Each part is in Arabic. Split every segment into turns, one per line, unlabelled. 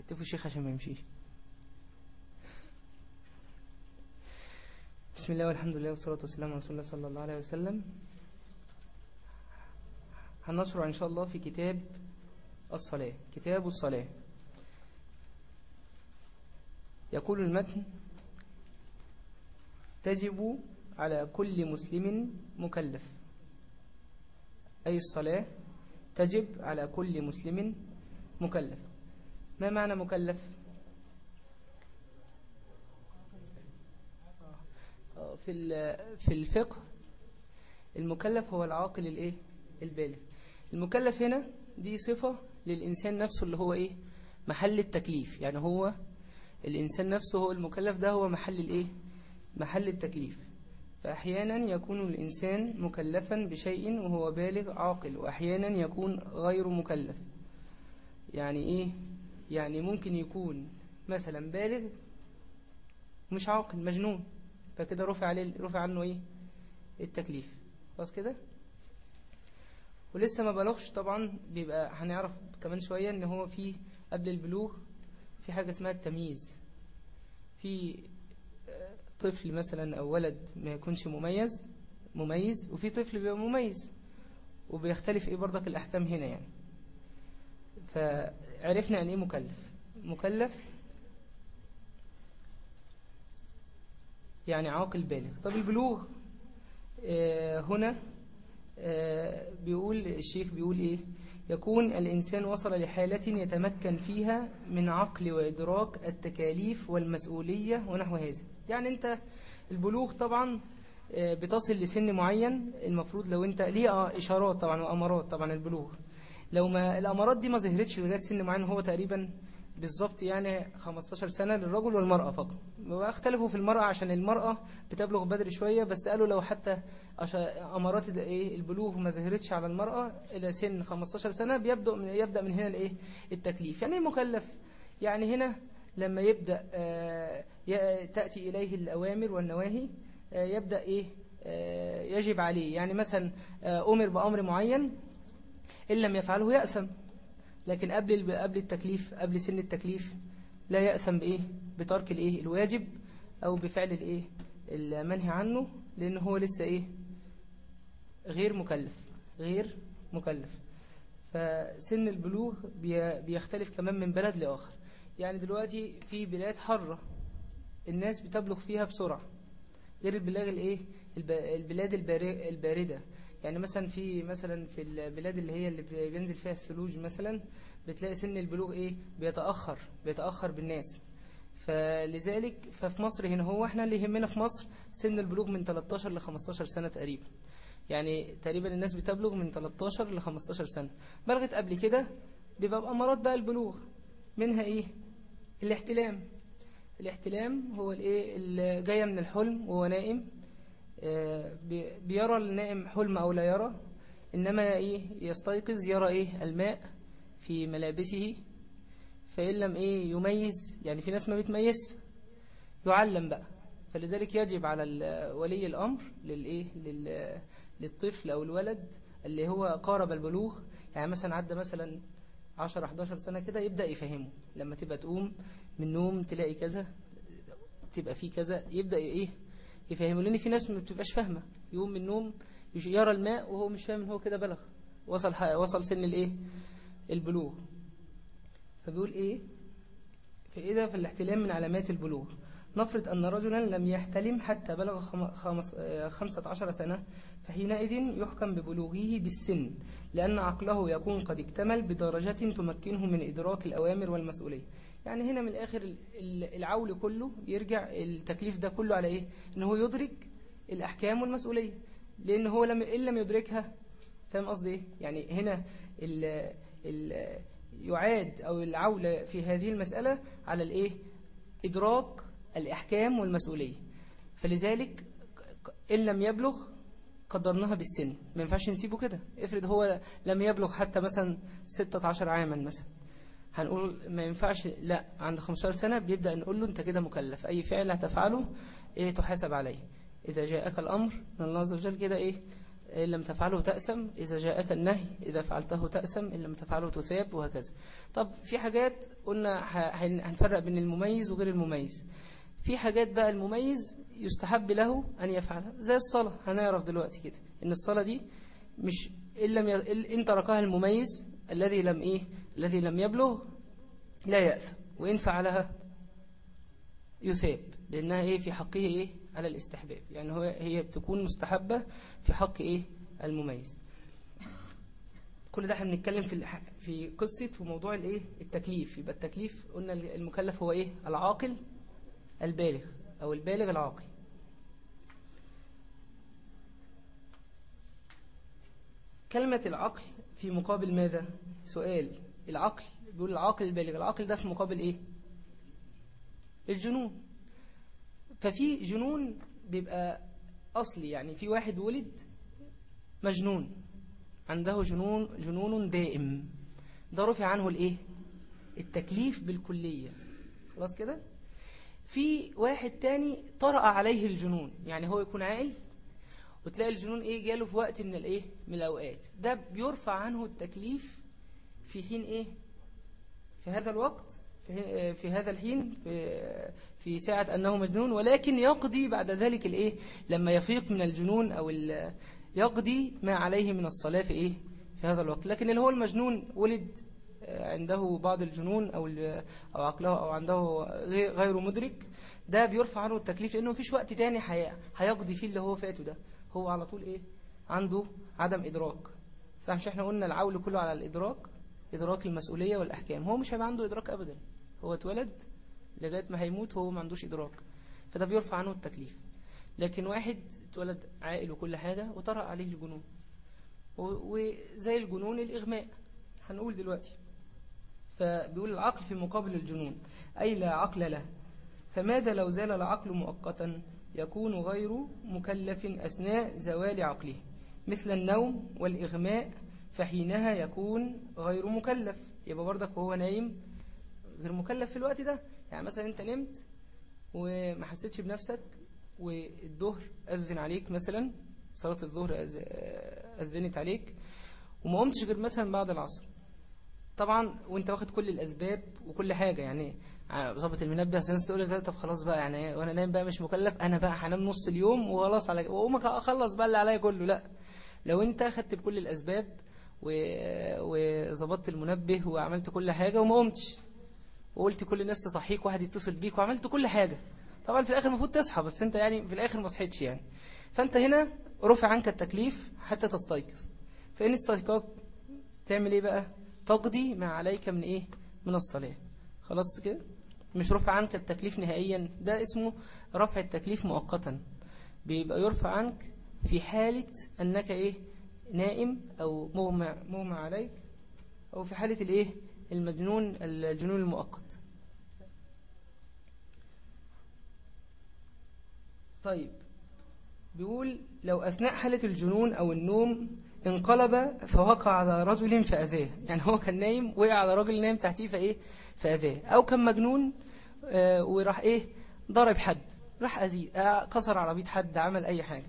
كتفوا الشيخ عشان ما يمشيش. بسم الله والحمد لله والصلاة والسلام على رسول الله صلى الله عليه وسلم. هنشرع إن شاء الله في كتاب الصلاة كتاب الصلاة. يقول المتن تجب على كل مسلم مكلف. أي الصلاة؟ تجب على كل مسلم مكلف. ما معنى مكلف؟ في في الفقه المكلف هو العاقل الايه؟ البالغ. المكلف هنا دي صفة للإنسان نفسه اللي هو إيه؟ محل التكليف. يعني هو الإنسان نفسه هو المكلف ده هو محل الإيه؟ محل التكليف. فأحيانا يكون الإنسان مكلفا بشيء وهو بالغ عاقل وأحيانا يكون غير مكلف. يعني إيه؟ يعني ممكن يكون مثلا بالغ مش عاقل مجنون. فكده رفع عليه رفع عنه إيه؟ التكليف. خلاص كده؟ ولسه ما بلغش طبعا بيبقى هنعرف كمان شوية إن هو في قبل البلوغ في حاجة اسمها التمييز. في طفل مثلا أو ولد ما يكونش مميز مميز وفي طفل بيبقى مميز. وبيختلف إيه برضك الأحكام هنا يعني. فعرفنا يعني إيه مكلف. مكلف يعني عاقل بالغ. طب البلوغ آه هنا آه بيقول الشيخ بيقول إيه؟ يكون الإنسان وصل لحالة يتمكن فيها من عقل وإدراك التكاليف والمسؤولية ونحو هذا. يعني أنت البلوغ طبعا بتصل لسن معين المفروض لو أنت ليه إشارات طبعا وأمارات طبعا البلوغ؟ لو ما الأمارات دي ما ظهرتش لغاية سن معين هو تقريبا بالظبط يعني 15 سنة للرجل والمرأة فقط. واختلفوا في المرأة عشان المرأة بتبلغ بدري شوية بس قالوا لو حتى أمارات إيه البلوغ ما ظهرتش على المرأة إلى سن 15 سنة بيبدأ من يبدأ من هنا الإيه؟ التكليف. يعني إيه مكلف؟ يعني هنا لما يبدأ تأتي إليه الأوامر والنواهي يبدأ إيه؟ يجب عليه. يعني مثلا أمر بأمر معين إن لم يفعله يأثم. لكن قبل قبل التكليف قبل سن التكليف لا يأثم بإيه؟ بترك الإيه؟ الواجب أو بفعل الإيه؟ المنهي عنه لأن هو لسه إيه؟ غير مكلف غير مكلف. فسن البلوغ بيختلف كمان من بلد لآخر. يعني دلوقتي في بلاد حرة الناس بتبلغ فيها بسرعة غير البلاد الإيه؟ البلاد الباردة. يعني مثلا في مثلا في البلاد اللي هي اللي بينزل فيها الثلوج مثلا بتلاقي سن البلوغ إيه؟ بيتأخر بيتأخر بالناس. فلذلك ففي مصر هنا هو إحنا اللي يهمنا في مصر سن البلوغ من 13 ل 15 سنة تقريبا. يعني تقريبا الناس بتبلغ من 13 ل 15 سنة. بلغت قبل كده بيبقى بأمارات بقى البلوغ. منها إيه؟ الاحتلام. الاحتلام هو الإيه؟ جاية من الحلم وهو نائم. بيرى النائم حلم أو لا يرى إنما إيه يستيقظ يرى إيه الماء في ملابسه فإن لم إيه يميز يعني في ناس ما بتميز يعلم بقى. فلذلك يجب على ولي الأمر للايه للطفل أو الولد اللي هو قارب البلوغ يعني مثلا عدى مثلا 10 11 سنة كده يبدأ يفهمه. لما تبقى تقوم من النوم تلاقي كذا تبقى فيه كذا يبدأ إيه يفهمه لأن في ناس ما بتبقاش فاهمة. يقوم من النوم يرى الماء وهو مش فاهم إن هو كده بلغ. وصل وصل سن الإيه؟ البلوغ. فبيقول إيه؟ فإذا في الاحتلام من علامات البلوغ. نفرض أن رجلا لم يحتلم حتى بلغ خمس خمسة عشر سنة فحينئذ يحكم ببلوغه بالسن لأن عقله يكون قد اكتمل بدرجة تمكنه من إدراك الأوامر والمسؤولية. يعني هنا من الآخر العول كله يرجع التكليف ده كله على إيه؟ إن هو يدرك الأحكام والمسؤولية. لأن هو لم إن لم يدركها فاهم قصدي إيه؟ يعني هنا ال ال يعاد أو العول في هذه المسألة على الإيه؟ إدراك الإحكام والمسؤولية. فلذلك إن لم يبلغ قدرناها بالسن. ما ينفعش نسيبه كده. افرض هو لم يبلغ حتى مثلا 16 عاما مثلا. هنقول ما ينفعش لا عند 15 سنة بيبدأ نقول له أنت كده مكلف أي فعل هتفعله إيه تحاسب عليه؟ إذا جاءك الأمر من الله عز وجل كده إيه؟ إن لم تفعله تأثم إذا جاءك النهي إذا فعلته تأثم إن لم تفعله تثاب وهكذا. طب في حاجات قلنا هنفرق بين المميز وغير المميز. في حاجات بقى المميز يستحب له أن يفعلها زي الصلاة. هنعرف دلوقتي كده إن الصلاة دي مش إن, لم ي... إن تركها المميز الذي لم إيه؟ الذي لم يبلغ لا يأثم وإن فعلها يثاب لأنها إيه في حقه إيه على الاستحباب يعني هو هي بتكون مستحبة في حق إيه المميز. كل ده إحنا بنتكلم في في قصة وموضوع الإيه التكليف. يبقى التكليف قلنا المكلف هو إيه العاقل البالغ أو البالغ العاقل. كلمة العقل في مقابل ماذا؟ سؤال. العقل بيقول العاقل البالغ. العقل ده في مقابل إيه؟ الجنون. ففي جنون بيبقى أصلي يعني في واحد ولد مجنون عنده جنون جنون دائم. ده رفع عنه الإيه؟ التكليف بالكلية. خلاص كده؟ في واحد تاني طرأ عليه الجنون يعني هو يكون عاقل وتلاقي الجنون إيه؟ جاله في وقت من الإيه؟ من الأوقات. ده بيرفع عنه التكليف في حين إيه؟ في هذا الوقت في, في هذا الحين في, في ساعة أنه مجنون ولكن يقضي بعد ذلك الإيه؟ لما يفيق من الجنون أو يقضي ما عليه من الصلاة في إيه؟ في هذا الوقت. لكن اللي هو المجنون ولد آه، عنده بعض الجنون أو, أو عقله أو عنده غير مدرك ده بيرفع عنه التكليف لأنه فيش وقت تاني هيقضي فيه اللي هو فاته ده. هو على طول إيه؟ عنده عدم إدراك. صح مش إحنا قلنا العول كله على الإدراك؟ إدراك المسؤولية والأحكام. هو مش هيبقى عنده إدراك أبدا. هو اتولد لغاية ما هيموت هو ما عندوش إدراك. فده بيرفع عنه التكليف. لكن واحد اتولد عاقل وكل حاجة وطرأ عليه الجنون. وزي الجنون الإغماء. هنقول دلوقتي. فبيقول العقل في مقابل الجنون. أي لا عقل له. فماذا لو زال العقل مؤقتا يكون غير مكلف أثناء زوال عقله؟ مثل النوم والإغماء فحينها يكون غير مكلف. يبقى برضك وهو نايم غير مكلف في الوقت ده. يعني مثلا أنت نمت وما حسيتش بنفسك والظهر أذن عليك مثلا صلاة الظهر أذنت عليك وما قمتش غير مثلا بعد العصر. طبعا وأنت واخد كل الأسباب وكل حاجة. يعني ظابط المنبه عشان تقول لك طب خلاص بقى يعني وأنا نايم بقى مش مكلف أنا بقى هنام نص اليوم وخلاص على وأقوم أخلص بقى اللي عليا كله. لأ لو أنت خدت بكل الأسباب وظبطت المنبه وعملت كل حاجة وما قمتش. وقلت كل الناس تصحيك واحد يتصل بيك وعملت كل حاجة. طبعا في الآخر المفروض تصحى بس أنت يعني في الآخر ما صحيتش يعني. فأنت هنا رفع عنك التكليف حتى تستيقظ. فإن استيقظت تعمل إيه بقى؟ تقضي ما عليك من إيه؟ من الصلاة. خلاص كده؟ مش رفع عنك التكليف نهائيا. ده اسمه رفع التكليف مؤقتا. بيبقى يرفع عنك في حالة أنك إيه؟ نائم أو مغمى, مغمى عليك أو في حالة الإيه؟ المجنون الجنون المؤقت. طيب بيقول لو أثناء حالة الجنون أو النوم انقلب فوقع على رجل فأذاه. يعني هو كان نايم وقع على رجل نايم تحتيه فإيه؟ فأذاه. أو كان مجنون آه وراح إيه؟ ضرب حد. راح أزيد آه كسر عربية حد عمل أي حاجة.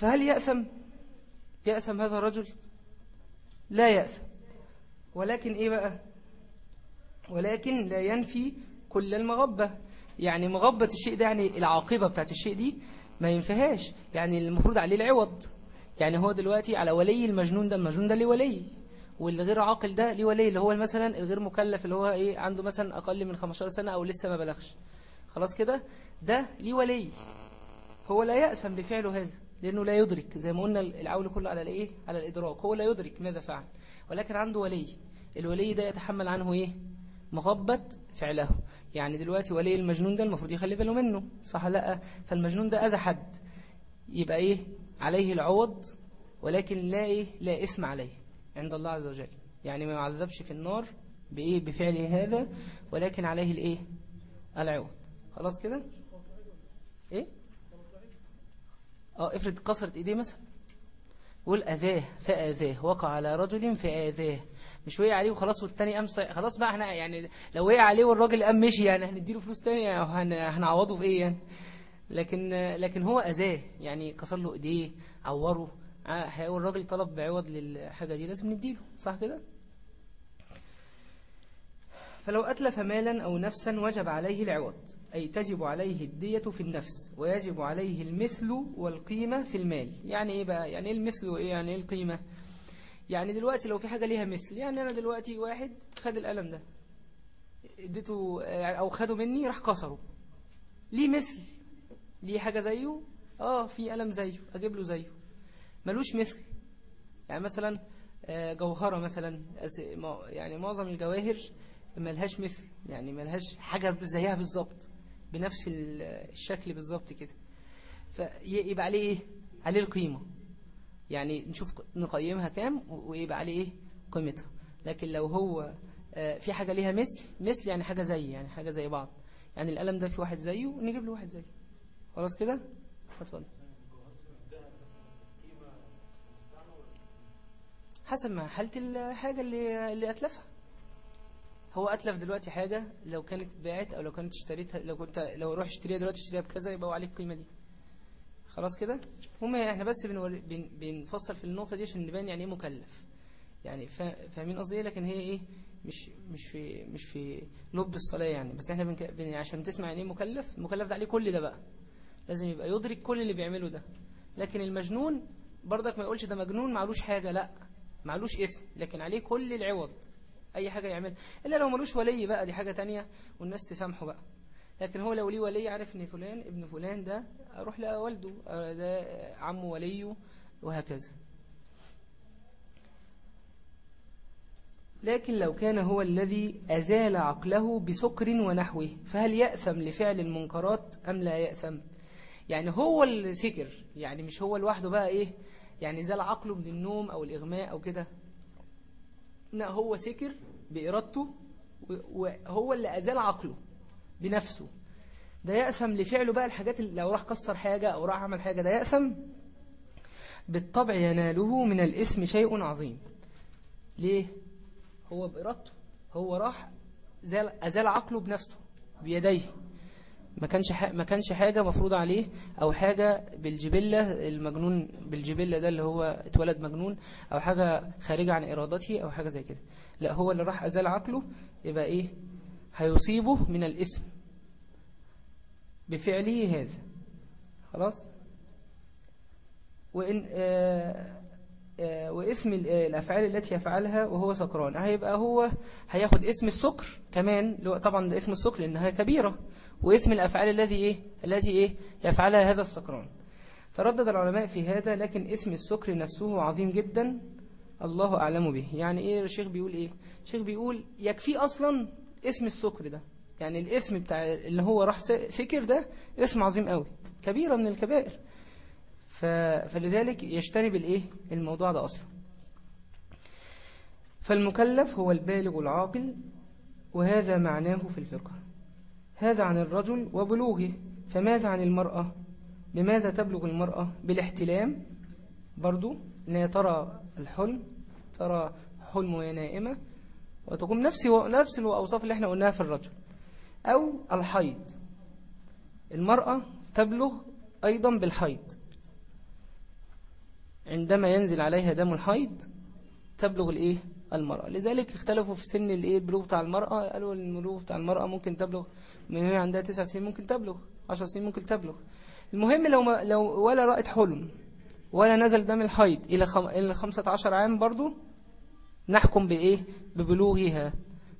فهل يأثم؟ يأثم هذا الرجل؟ لا يأثم. ولكن إيه بقى؟ ولكن لا ينفي كل المغبة. يعني مغبة الشيء ده يعني العاقبة بتاعت الشيء دي ما ينفهاش. يعني المفروض عليه العوض. يعني هو دلوقتي على ولي المجنون ده المجنون ده ليه ولي واللي غير عاقل ده ليه ولي اللي هو مثلا الغير مكلف اللي هو إيه عنده مثلا أقل من 15 سنة أو لسه ما بلغش. خلاص كده؟ ده ليه ولي هو لا يأسم بفعله هذا. لأنه لا يدرك. زي ما قلنا العول كله على الإيه؟ على الإدراك. هو لا يدرك ماذا فعل. ولكن عنده ولي. الولي ده يتحمل عنه إيه؟ مغبة فعله. يعني دلوقتي ولي المجنون ده المفروض يخلي باله منه. صح لأ؟ فالمجنون ده أذى حد. يبقى إيه؟ عليه العوض ولكن لا إيه؟ لا إثم عليه عند الله عز وجل. يعني ما يعذبش في النار بإيه؟ بفعله هذا ولكن عليه الإيه؟ العوض. خلاص كده؟ إيه؟ آه افرض كسرت ايديه مثلا. قول أذاه فأذاه. وقع على رجل فأذاه. مش وقع عليه وخلاص والتاني قام خلاص بقى إحنا يعني لو وقع عليه والراجل قام مشي يعني هنديله فلوس تاني يعني هنعوضه في إيه يعني؟ لكن لكن هو أذاه. يعني كسر له إيديه عوره. هيقول الراجل طلب بعوض للحاجة دي لازم نديله. صح كده؟ فلو أتلف مالا أو نفسا وجب عليه العوض أي تجب عليه الدية في النفس ويجب عليه المثل والقيمة في المال. يعني إيه بقى؟ يعني إيه المثل وإيه؟ يعني إيه القيمة؟ يعني دلوقتي لو في حاجة ليها مثل يعني أنا دلوقتي واحد خد القلم ده إديته أو خده مني راح كسره. ليه مثل؟ ليه حاجة زيه؟ آه في قلم زيه أجيب له زيه. ملوش مثل. يعني مثلا آه، جوهرة مثلا يعني معظم الجواهر ملهاش مثل يعني ملهاش حاجة زيها بالظبط بنفس الشكل بالظبط كده. فيبقى عليه إيه؟ عليه القيمة. يعني نشوف نقيمها كام ويبقى عليه إيه؟ قيمتها. لكن لو هو آه، في حاجة ليها مثل مثل يعني حاجة زي يعني حاجة زي بعض. يعني القلم ده في واحد زيه نجيب له واحد زيه. خلاص كده؟ اتفضل. حسب ما حالة الحاجة اللي اللي أتلفها. هو أتلف دلوقتي حاجة لو كانت باعت أو لو كانت اشتريتها لو كنت لو روح اشتريها دلوقتي اشتريها بكذا يبقى عليك القيمة دي. خلاص كده؟ هم إحنا بس بنور... بن... بنفصل في النقطة دي عشان نبان يعني إيه مكلف. يعني فاهمين قصدي إيه؟ لكن هي إيه؟ مش مش في مش في لب الصلاة يعني. بس إحنا. بن... عشان تسمع يعني إيه مكلف المكلف ده عليه كل ده بقى. لازم يبقى يدرك كل اللي بيعمله ده. لكن المجنون برضك ما يقولش ده مجنون معلوش حاجة لأ معلوش إثم. لكن عليه كل العوض. أي حاجة يعمل إلا لو ملوش ولي بقى دي حاجة تانية والناس تسامحه بقى. لكن هو لو ليه ولي عارف إن فلان ابن فلان ده أروح لوالده ده عمه وليه وهكذا. لكن لو كان هو الذي أزال عقله بسكر ونحوه فهل يأثم لفعل المنكرات أم لا يأثم؟ يعني هو اللي سكر يعني مش هو لوحده بقى إيه يعني زال عقله من النوم أو الإغماء أو كده؟ هو سكر بإرادته وهو اللي أزال عقله بنفسه. ده يأثم لفعله بقى الحاجات اللي لو راح كسر حاجة أو راح عمل حاجة ده يأثم بالطبع يناله من الإثم شيء عظيم. ليه؟ هو بإرادته هو راح زال أزال عقله بنفسه بيديه. ما كانش ما كانش حاجة مفروضة عليه أو حاجة بالجبلة المجنون بالجبلة ده اللي هو اتولد مجنون أو حاجة خارجة عن إرادته أو حاجة زي كده. لا هو اللي راح أزال عقله يبقى إيه؟ هيصيبه من الإثم. بفعله هذا. خلاص؟ وإن آه آه وإثم الأفعال التي يفعلها وهو سكران. هيبقى هو هياخد اسم السكر كمان طبعا ده اسم السكر لأنها كبيرة. واسم الأفعال الذي إيه؟ التي إيه؟ يفعلها هذا السكران. تردد العلماء في هذا لكن اسم السكر نفسه عظيم جدا. الله أعلم به. يعني إيه الشيخ بيقول إيه؟ الشيخ بيقول يكفي أصلا اسم السكر ده. يعني الاسم بتاع اللي هو راح سكر ده اسم عظيم قوي كبيرة من الكبائر. فلذلك يجتنب الايه الموضوع ده أصلا. فالمكلف هو البالغ العاقل وهذا معناه في الفقه. هذا عن الرجل وبلوغه فماذا عن المرأة؟ بماذا تبلغ المرأة؟ بالاحتلام؟ برضو إن ترى الحلم ترى حلم وهي نائمة وتقوم نفس نفس الأوصاف اللي إحنا قلناها في الرجل. أو الحيض. المرأة تبلغ أيضا بالحيض. عندما ينزل عليها دم الحيض تبلغ الإيه؟ المرأة. لذلك اختلفوا في سن الإيه؟ البلوغ بتاع المرأة. قالوا البلوغ بتاع المرأة ممكن تبلغ من هي عندها تسع سنين ممكن تبلغ عشر سنين ممكن تبلغ. المهم لو ما لو ولا رأت حلم ولا نزل دم الحيض إلى خم... إلى 15 عام برضو نحكم بإيه؟ ببلوغها.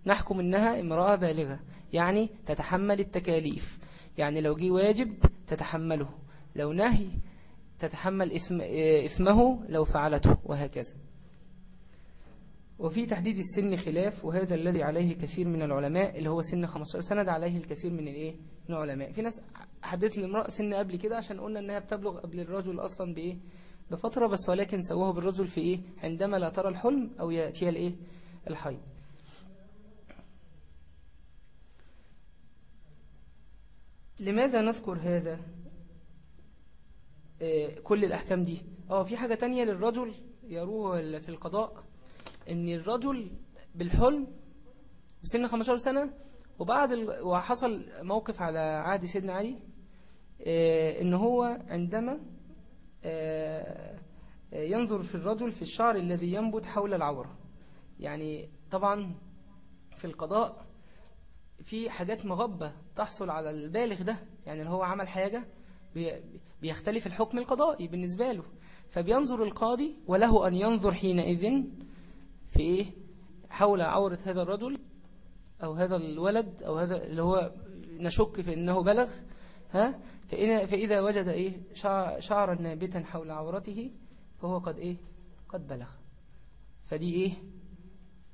نحكم إنها امرأة بالغة. يعني تتحمل التكاليف. يعني لو جه واجب تتحمله. لو نهي تتحمل اسم اسمه لو فعلته وهكذا. وفي تحديد السن خلاف وهذا الذي عليه كثير من العلماء اللي هو سن 15 سنة ده عليه الكثير من الإيه؟ من العلماء. في ناس حددت للمرأة سن قبل كده عشان قلنا إنها بتبلغ قبل الرجل أصلا بإيه؟ بفترة بس ولكن سووه بالرجل في إيه؟ عندما لا ترى الحلم أو يأتيها الإيه؟ الحيض. لماذا نذكر هذا؟ آه، كل الأحكام دي؟ آه في حاجة تانية للرجل يروه في القضاء؟ إن الرجل بالحلم بسن 15 سنة وبعد ال... وحصل موقف على عهد سيدنا علي آه، إن هو عندما ينظر في الرجل في الشعر الذي ينبت حول العورة. يعني طبعا في القضاء في حاجات مغبة تحصل على البالغ ده يعني اللي هو عمل حاجة بيختلف الحكم القضائي بالنسبة له. فبينظر القاضي وله أن ينظر حينئذ في إيه؟ حول عورة هذا الرجل أو هذا الولد أو هذا اللي هو نشك في أنه بلغ ها؟ فإذا وجد إيه؟ شعرا نابتا حول عورته فهو قد إيه؟ قد بلغ. فدي إيه؟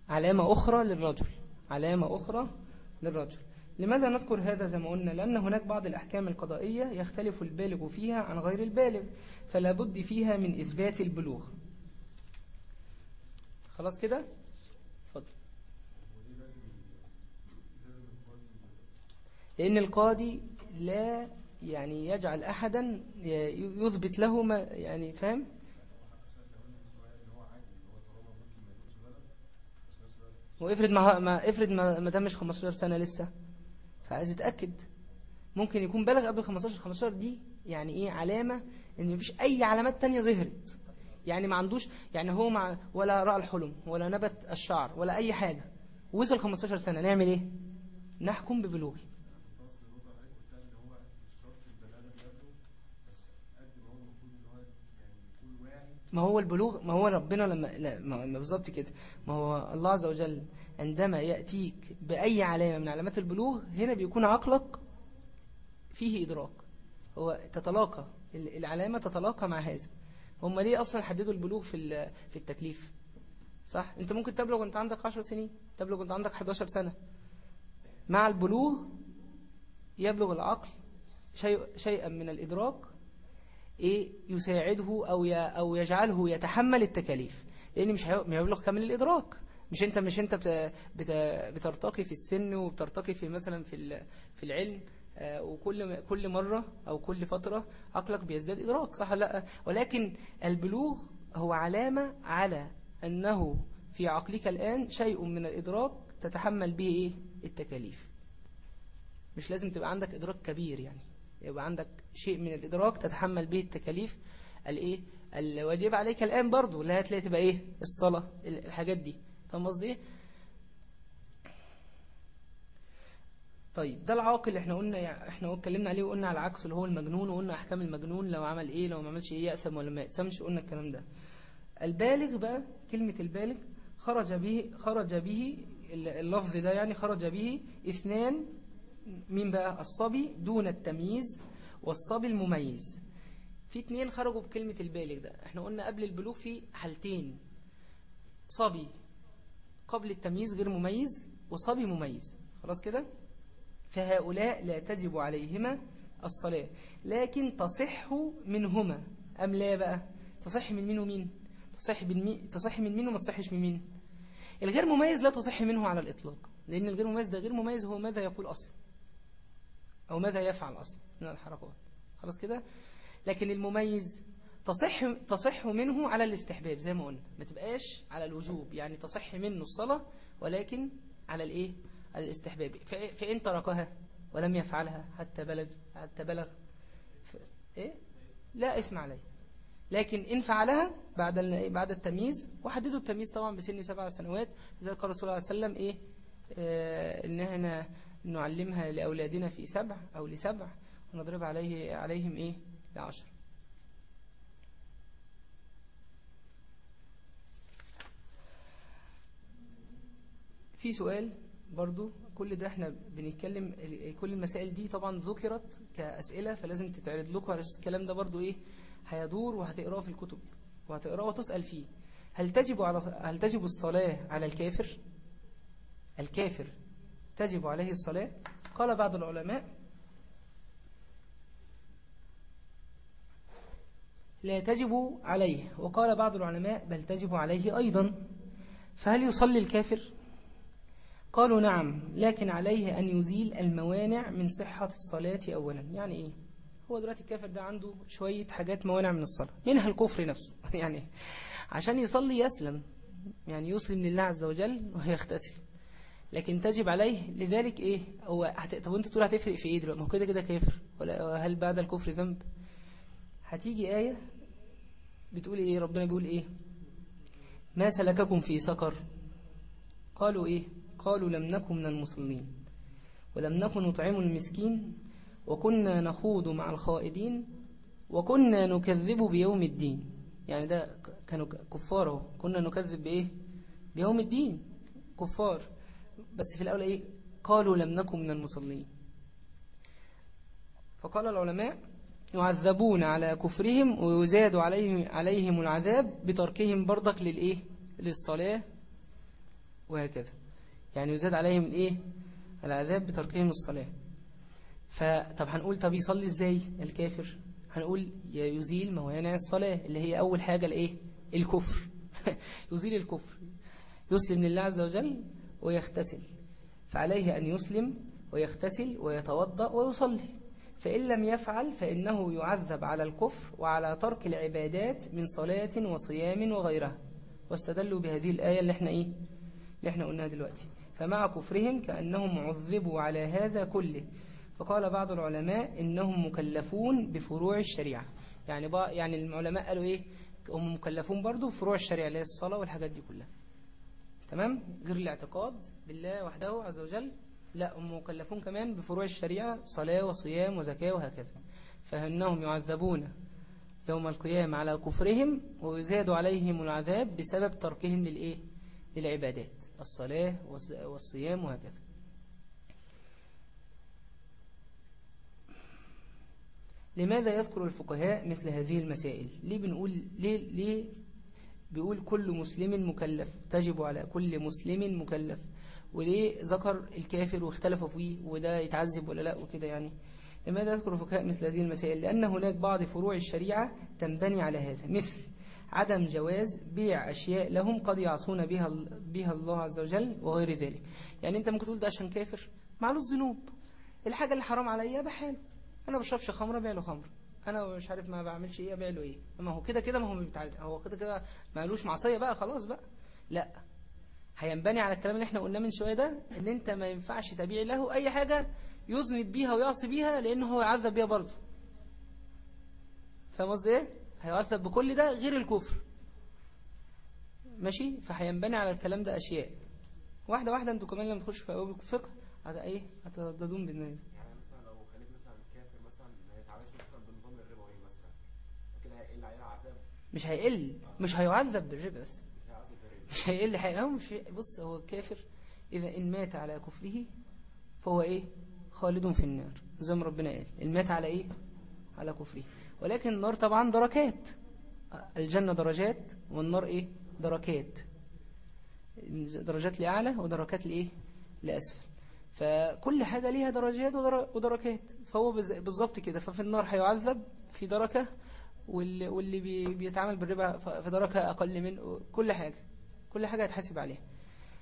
علامة أخرى للرجل علامة أخرى للرجل. لماذا نذكر هذا زي ما قلنا؟ لأن هناك بعض الأحكام القضائية يختلف البالغ فيها عن غير البالغ فلا بد فيها من إثبات البلوغ. خلاص كده؟ اتفضل. لأن القاضي لا يعني يجعل أحدا يثبت له ما يعني فاهم؟ وافرض ما ما افرض ما ما تمش 15 سنة لسه. فعايز يتأكد. ممكن يكون بلغ قبل 15 15 دي يعني إيه علامة إن مفيش أي علامات تانية ظهرت. يعني ما عندوش يعني هو مع ولا رأى الحلم ولا نبت الشعر ولا أي حاجة. وصل 15 سنة نعمل إيه؟ نحكم ببلوغه ما هو البلوغ ما هو ربنا لما لا بالظبط كده. ما هو الله عز وجل عندما يأتيك بأي علامة من علامات البلوغ هنا بيكون عقلك فيه إدراك. هو تتلاقى العلامة تتلاقى مع هذا. هم ليه أصلا حددوا البلوغ في في التكليف؟ صح؟ أنت ممكن تبلغ وأنت عندك 10 سنين تبلغ وأنت عندك 11 سنة. مع البلوغ يبلغ العقل شيء شيئا من الإدراك إيه يساعده أو أو يجعله يتحمل التكاليف. لأن مش هيبلغ كامل الإدراك. مش أنت مش أنت بترتقي في السن وبترتقي في مثلا في في العلم. وكل كل مرة أو كل فترة عقلك بيزداد إدراك صح لأ؟ ولكن البلوغ هو علامة على أنه في عقلك الآن شيء من الإدراك تتحمل به إيه؟ التكاليف. مش لازم تبقى عندك إدراك كبير يعني. يبقى عندك شيء من الإدراك تتحمل به التكاليف الإيه الواجب عليك الآن برضو. لا هتلاقي تبقى إيه؟ الصلاة الحاجات دي. فاهم قصدي طيب ده العاقل إحنا قلنا يعني إحنا اتكلمنا عليه وقلنا على عكسه اللي هو المجنون وقلنا أحكام المجنون لو عمل إيه لو ما عملش إيه يأسم ولا ما يأسمش قلنا الكلام ده. البالغ بقى كلمة البالغ خرج به خرج به اللفظ ده يعني خرج به اثنان مين بقى؟ الصبي دون التمييز والصبي المميز. في اتنين خرجوا بكلمة البالغ ده. إحنا قلنا قبل البلوغ في حالتين صبي قبل التمييز غير مميز وصبي مميز. خلاص كده؟ فهؤلاء لا تجب عليهما الصلاة. لكن تصح منهما. أم لا بقى؟ تصح من مين ومين؟ تصح, من تصح من مين وما تصحش من مين؟ الغير مميز لا تصح منه على الإطلاق. لأن الغير مميز ده غير مميز هو ماذا يقول أصلا. أو ماذا يفعل أصلا. من الحركات. خلاص كده؟ لكن المميز تصح تصح منه على الاستحباب زي ما قلنا. ما تبقاش على الوجوب. يعني تصح منه الصلاة ولكن على الإيه؟ الاستحباب. فإن تركها ولم يفعلها حتى بلغ حتى بلغ. إيه؟ لا إثم عليه. لكن إن فعلها بعد بعد التمييز وحددوا التمييز طبعا بسن سبع سنوات. زي قال رسول الله صلى الله عليه وسلم إيه؟ آه إن إحنا نعلمها لأولادنا في سبع أو لسبع ونضرب عليه عليهم إيه؟ لعشر. في سؤال برضو كل ده إحنا بنتكلم كل المسائل دي طبعا ذكرت كأسئلة فلازم تتعرض لكم على الكلام ده برضو إيه هيدور وهتقرأه في الكتب وهتقرأه وتسأل فيه. هل تجب على هل تجب الصلاة على الكافر؟ الكافر تجب عليه الصلاة؟ قال بعض العلماء لا تجب عليه. وقال بعض العلماء بل تجب عليه أيضا. فهل يصلي الكافر؟ قالوا نعم لكن عليه أن يزيل الموانع من صحة الصلاة أولا. يعني إيه؟ هو دلوقتي الكافر ده عنده شوية حاجات موانع من الصلاة منها الكفر نفسه. يعني عشان يصلي يسلم يعني يسلم لله عز وجل ويغتسل لكن تجب عليه لذلك إيه؟ هو هت... طب انت تقول هتفرق في إيه دلوقتي؟ ما هو كده كده كافر. ولا هل بعد الكفر ذنب؟ هتيجي آية بتقول إيه؟ ربنا بيقول إيه؟ ما سلككم في سقر. قالوا إيه؟ قالوا لم نكن من المصلين ولم نكن نطعم المسكين وكنا نخوض مع الخائدين وكنا نكذب بيوم الدين. يعني ده كانوا كفار كنا نكذب بإيه؟ بيوم الدين. كفار. بس في الأول إيه؟ قالوا لم نكن من المصلين. فقال العلماء يعذبون على كفرهم ويزاد عليهم, عليهم العذاب بتركهم برضك للإيه؟ للصلاة. وهكذا. يعني يزاد عليهم الإيه العذاب بتركهم الصلاة فطب هنقول طب يصلي إزاي الكافر؟ هنقول يزيل موانع الصلاة اللي هي أول حاجة الإيه؟ الكفر. يزيل الكفر. يسلم لله عز وجل ويغتسل فعليه أن يسلم ويغتسل ويتوضأ ويصلي. فإن لم يفعل فإنه يعذب على الكفر وعلى ترك العبادات من صلاة وصيام وغيرها. واستدلوا بهذه الآية اللي إحنا إيه؟ اللي إحنا قلناها دلوقتي. فمع كفرهم كأنهم عذبوا على هذا كله. فقال بعض العلماء إنهم مكلفون بفروع الشريعة. يعني بقى يعني العلماء قالوا إيه؟ هم مكلفون برضو بفروع الشريعة اللي هي الصلاة والحاجات دي كلها. تمام؟ غير الاعتقاد بالله وحده عز وجل. لا هم مكلفون كمان بفروع الشريعة صلاة وصيام وزكاة وهكذا. فإنهم يعذبون يوم القيامة على كفرهم ويزاد عليهم العذاب بسبب تركهم للإيه؟ للعبادات الصلاة والصيام وهكذا. لماذا يذكر الفقهاء مثل هذه المسائل؟ ليه بنقول ليه, ليه بيقول كل مسلم مكلف؟ تجب على كل مسلم مكلف. وليه ذكر الكافر واختلفوا فيه وده يتعذب ولا لا وكده يعني؟ لماذا يذكر الفقهاء مثل هذه المسائل؟ لأن هناك بعض فروع الشريعة تنبني على هذا. مثل عدم جواز بيع أشياء لهم قد يعصون بها بها الله عز وجل وغير ذلك. يعني أنت ممكن تقول ده عشان كافر. معلوش ذنوب الحاجة اللي حرام عليا بحاله. أنا بشربش خمر أبيع له خمر أنا مش عارف ما بعملش إيه أبيع له إيه. ما هو كده كده ما هو هو كده كده معلوش معصية بقى خلاص بقى. لا. هينبني على الكلام اللي إحنا قلناه من شوية ده إن أنت ما ينفعش تبيع له أي حاجة يذنب بيها ويعصي بيها لأنه هو يعذب بيها برضه. فاهم قصدي إيه؟ هيعذب بكل ده غير الكفر. ماشي؟ فهينبني على الكلام ده أشياء. واحدة واحدة أنتوا كمان لما تخشوا في أبواب الفقه هذا إيه؟ هترددون بالناس.
يعني مثلا لو خليت مثلا كافر مثلا ما يتعاملش مثلا بنظام الربوي مثلا. كده هيقل عليه عذاب.
مش هيقل. مش هيعذب بالربا بس.
مش
هيقل حاجة. هو مش بص هو الكافر إذا إن مات على كفره فهو إيه؟ خالد في النار. زي ما ربنا قال. إن مات على إيه؟ على كفره. ولكن النار طبعا دركات. الجنة درجات والنار إيه؟ دركات. درجات لأعلى ودركات لإيه؟ لأسفل. فكل حاجة ليها درجات ودركات. فهو بالضبط كده. ففي النار هيعذب في دركة واللي, بيتعامل بالربا في دركة أقل من كل حاجة. كل حاجة هتحاسب عليها.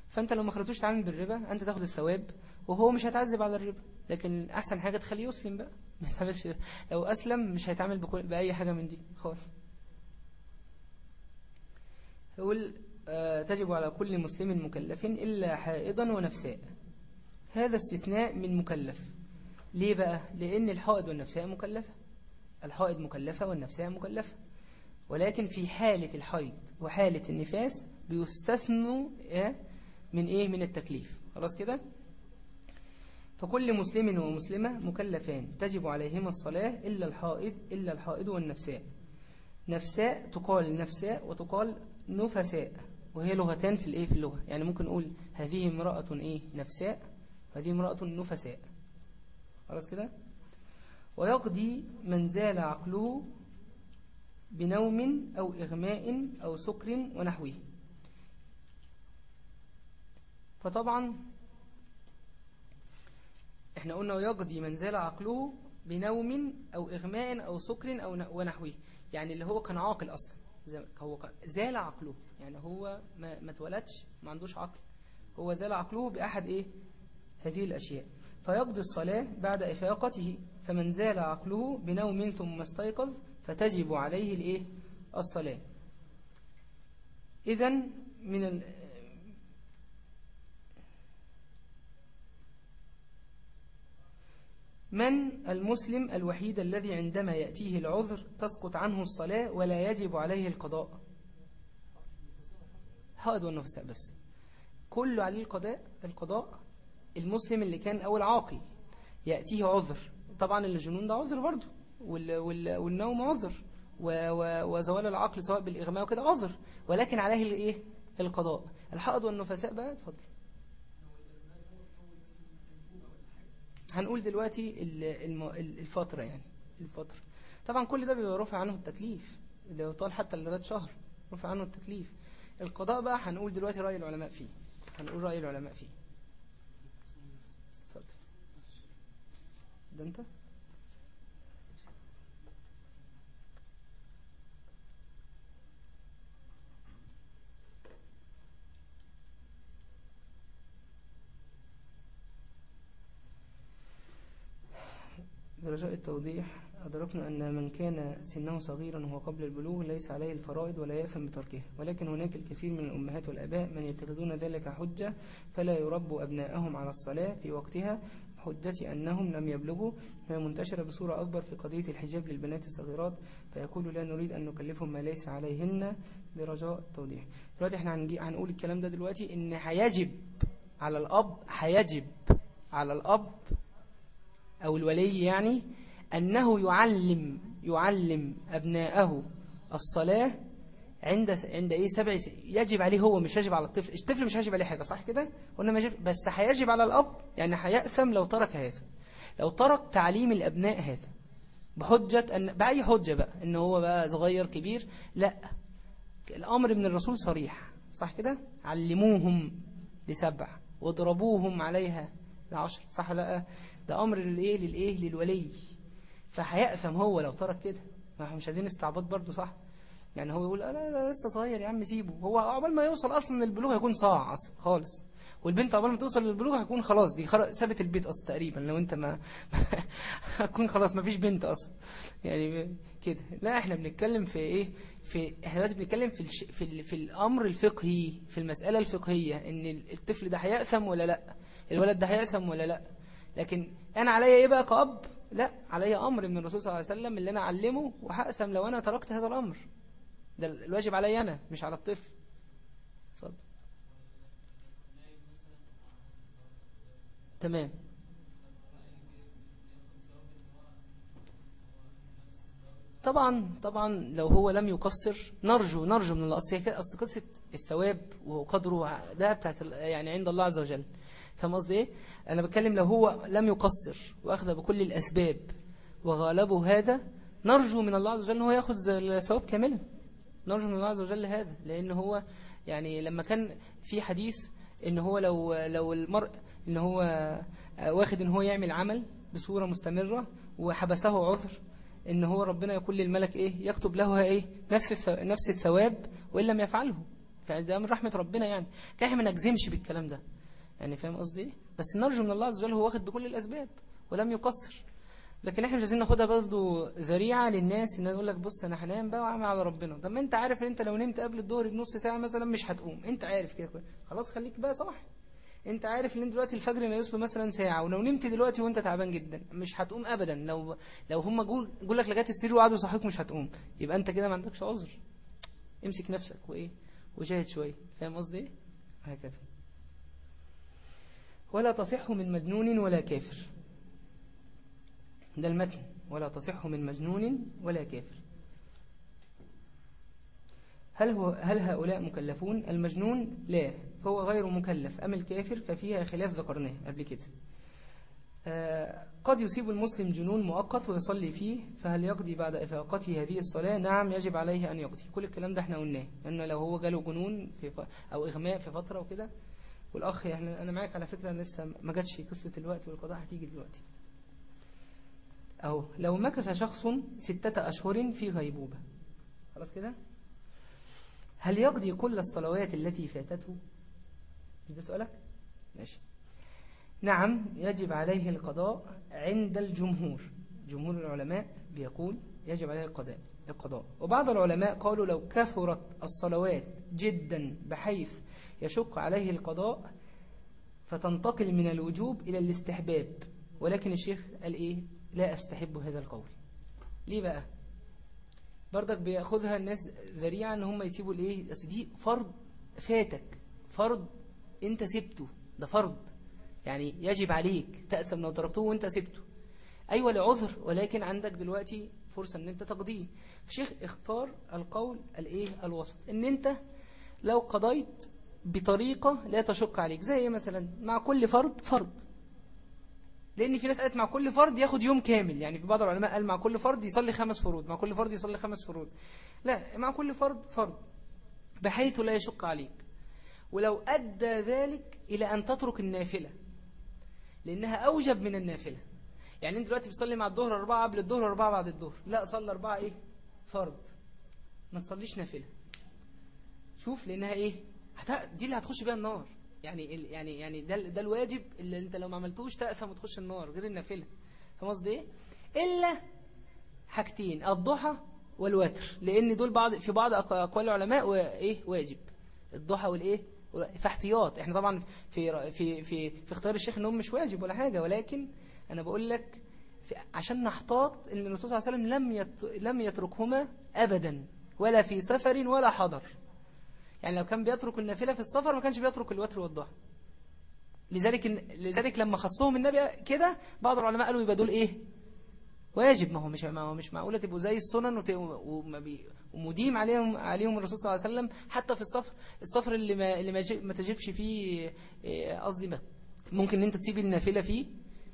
فأنت لو ما خلتوش تعامل بالربا أنت تاخد الثواب وهو مش هيتعذب على الربا. لكن أحسن حاجة تخليه يسلم بقى. ما لو أسلم مش هيتعامل بأي حاجة من دي. خالص. يقول آه، تجب على كل مسلم مكلف إلا حائضا ونفساء. هذا استثناء من مكلف. ليه بقى؟ لأن الحائض والنفساء مكلفة. الحائض مكلفة والنفساء مكلفة. ولكن في حالة الحيض وحالة النفاس بيستثنوا إيه؟ من إيه؟ من التكليف. خلاص كده؟ فكل مسلم ومسلمة مكلفان تجب عليهما الصلاة إلا الحائض إلا الحائض والنفساء. نفساء تقال نفساء وتقال نفساء وهي لغتان في الإيه؟ في اللغة. يعني ممكن نقول هذه امرأة إيه؟ نفساء وهذه امرأة نفساء. خلاص كده؟ ويقضي من زال عقله بنوم أو إغماء أو سكر ونحوه. فطبعا إحنا قلنا ويقضي من زال عقله بنوم أو إغماء أو سكر أو ونحوه. يعني اللي هو كان عاقل أصلا. هو زال عقله. يعني هو ما, ما اتولدش ما عندوش عقل. هو زال عقله بأحد إيه؟ هذه الأشياء. فيقضي الصلاة بعد إفاقته. فمن زال عقله بنوم ثم استيقظ فتجب عليه الإيه؟ الصلاة. إذن من ال... من المسلم الوحيد الذي عندما يأتيه العذر تسقط عنه الصلاة ولا يجب عليه القضاء. حائض والنفساء بس. كل عليه القضاء القضاء. المسلم اللي كان أول عاقل يأتيه عذر. طبعا الجنون ده عذر برضه وال وال والنوم عذر وزوال العقل سواء بالإغماء وكده عذر. ولكن عليه الايه القضاء. الحائض والنفساء بقى اتفضل. هنقول دلوقتي الفترة يعني الفترة. طبعا كل ده بيبقى رفع عنه التكليف لو طال حتى لغاية شهر رفع عنه التكليف. القضاء بقى هنقول دلوقتي رأي العلماء فيه هنقول رأي العلماء فيه. اتفضل. ده انت؟ برجاء التوضيح. أدركنا أن من كان سنه صغيرا وهو قبل البلوغ ليس عليه الفرائض ولا يأثم بتركها ولكن هناك الكثير من الأمهات والآباء من يتخذون ذلك حجة فلا يربوا أبناءهم على الصلاة في وقتها حجة أنهم لم يبلغوا. وهي منتشرة بصورة أكبر في قضية الحجاب للبنات الصغيرات فيقول لا نريد أن نكلفهم ما ليس عليهن برجاء التوضيح. دلوقتي إحنا هنقول الكلام ده دلوقتي إن هيجب على الأب هيجب على الأب أو الولي يعني أنه يعلم يعلم أبناءه الصلاة عند عند إيه سبع. يجب عليه هو مش يجب على الطفل الطفل مش هيجب عليه حاجة صح كده؟ قلنا ما يجب بس هيجب على الأب يعني هيأثم لو ترك هذا. لو ترك تعليم الأبناء هذا بحجة أن بأي حجة بقى؟ إن هو بقى صغير كبير؟ لا. الأمر من الرسول صريح صح كده؟ علموهم لسبع واضربوهم عليها لعشر صح لأ؟ ده أمر للإيه؟ للإيه؟ للولي. فهيأثم هو لو ترك كده. ما إحنا مش عايزين استعباط برضه صح؟ يعني هو يقول أنا أنا لسه صغير يا عم سيبه. هو عقبال ما يوصل أصلا للبلوغ هيكون صاع أصلا خالص. والبنت عقبال ما توصل للبلوغ هتكون خلاص دي سابت البيت أصلا تقريبا لو أنت ما هتكون خلاص ما فيش بنت أصلا. يعني كده. لا إحنا بنتكلم في إيه؟ في إحنا دلوقتي بنتكلم في الش... في ال... في الأمر الفقهي في المسألة الفقهية إن الطفل ده هيأثم ولا لأ؟ الولد ده هيأثم ولا لأ؟ لكن أنا عليا إيه بقى كأب؟ لا عليا أمر من الرسول صلى الله عليه وسلم اللي أنا أعلمه وهأثم لو أنا تركت هذا الأمر. ده الواجب علي أنا مش على الطفل. اتفضل. تمام. طبعا طبعا لو هو لم يقصر نرجو نرجو من الله. أصل قصة الثواب وقدره ده بتاعت يعني عند الله عز وجل. فاهم قصدي إيه؟ أنا بتكلم لو هو لم يقصر وأخذ بكل الأسباب وغالبه هذا نرجو من الله عز وجل إن هو يأخذ الثواب كاملا. نرجو من الله عز وجل هذا لأن هو يعني لما كان في حديث إن هو لو لو المرء إن هو واخد إن هو يعمل عمل بصورة مستمرة وحبسه عذر إن هو ربنا يقول للملك إيه؟ يكتب له إيه؟ نفس نفس الثواب وإن لم يفعله. فده من رحمة ربنا يعني. كان إحنا ما نجزمش بالكلام ده؟ يعني فاهم قصدي إيه؟ بس نرجو من الله عز وجل هو واخد بكل الأسباب ولم يقصر. لكن إحنا مش عايزين ناخدها برضه ذريعة للناس إن يقول لك بص أنا هنام بقى وأعمل على ربنا. طب ما أنت عارف إن أنت لو نمت قبل الظهر بنص ساعة مثلا مش هتقوم. أنت عارف كده. خلاص خليك بقى صاحي. أنت عارف إن دلوقتي الفجر ناقص له مثلا ساعة ولو نمت دلوقتي وأنت تعبان جدا مش هتقوم ابدا. لو لو هم جول لك لغاية السرير وقعدوا يصحوك مش هتقوم. يبقى أنت كده ما عندكش عذر. امسك نفسك وإيه؟ وجاهد شوية. فاهم قصدي إيه؟ هكذا. ولا تصح من مجنون ولا كافر. ده المتن. ولا تصح من مجنون ولا كافر. هل هو هل هؤلاء مكلفون؟ المجنون لا فهو غير مكلف. أما الكافر؟ ففيها خلاف ذكرناه قبل كده. آه، قد يصيب المسلم جنون مؤقت ويصلي فيه فهل يقضي بعد إفاقته هذه الصلاة؟ نعم يجب عليه أن يقضي. كل الكلام ده إحنا قلناه أنه لو هو جاله جنون في ف... أو إغماء في فترة وكده والأخ يعني أنا معاك على فكرة لسه ما جاتش قصة الوقت والقضاء هتيجي دلوقتي. أهو لو مكث شخص ستة أشهر في غيبوبة. خلاص كده؟ هل يقضي كل الصلوات التي فاتته؟ مش ده سؤالك؟ ماشي. نعم يجب عليه القضاء عند الجمهور. جمهور العلماء بيقول يجب عليه القضاء القضاء. وبعض العلماء قالوا لو كثرت الصلوات جدا بحيث يشق عليه القضاء فتنتقل من الوجوب إلى الاستحباب. ولكن الشيخ قال إيه؟ لا أستحب هذا القول. ليه بقى؟ برضك بياخدها الناس ذريعة إن هم يسيبوا الإيه؟ اصل دي فرض فاتك. فرض أنت سبته. ده فرض. يعني يجب عليك تأثم لو تركته وأنت سبته. أيوه لعذر ولكن عندك دلوقتي فرصة إن أنت تقضيه. الشيخ اختار القول الإيه؟ الوسط. إن أنت لو قضيت بطريقة لا تشق عليك. زي إيه مثلا مع كل فرض فرض. لأن في ناس قالت مع كل فرض ياخد يوم كامل. يعني في بعض العلماء قال مع كل فرض يصلي خمس فروض مع كل فرض يصلي خمس فروض. لا مع كل فرض فرض بحيث لا يشق عليك. ولو أدى ذلك إلى أن تترك النافلة لأنها أوجب من النافلة. يعني أنت دلوقتي بتصلي مع الظهر أربعة قبل الظهر أربعة بعد الظهر. لا صلي أربعة إيه؟ فرض. ما تصليش نافلة. شوف لأنها إيه؟ دي اللي هتخش بيها النار. يعني يعني يعني ده ده الواجب اللي انت لو ما عملتوش تأثم وتخش النار غير النافلة. فاهم قصدي إيه؟ إلا حاجتين الضحى والوتر لأن دول بعض في بعض أقوال العلماء وايه واجب. الضحى والإيه؟ وال- في احتياط. إحنا طبعا في في في في اختيار الشيخ انهم مش واجب ولا حاجة ولكن أنا بقول لك عشان نحتاط إن الرسول صلى الله عليه وسلم لم يت لم يتركهما ابدا ولا في سفر ولا حضر. يعني لو كان بيترك النافلة في السفر ما كانش بيترك الوتر والضحى. لذلك لذلك لما خصهم النبي كده بعض العلماء قالوا يبقى دول إيه؟ واجب. ما هو مش ما هو مش معقولة تبقوا زي السنن ومديم عليهم عليهم الرسول صلى الله عليه وسلم حتى في السفر. السفر اللي ما اللي ما تجيبش فيه إيه، قصدي ما ممكن إن أنت تسيب النافلة فيه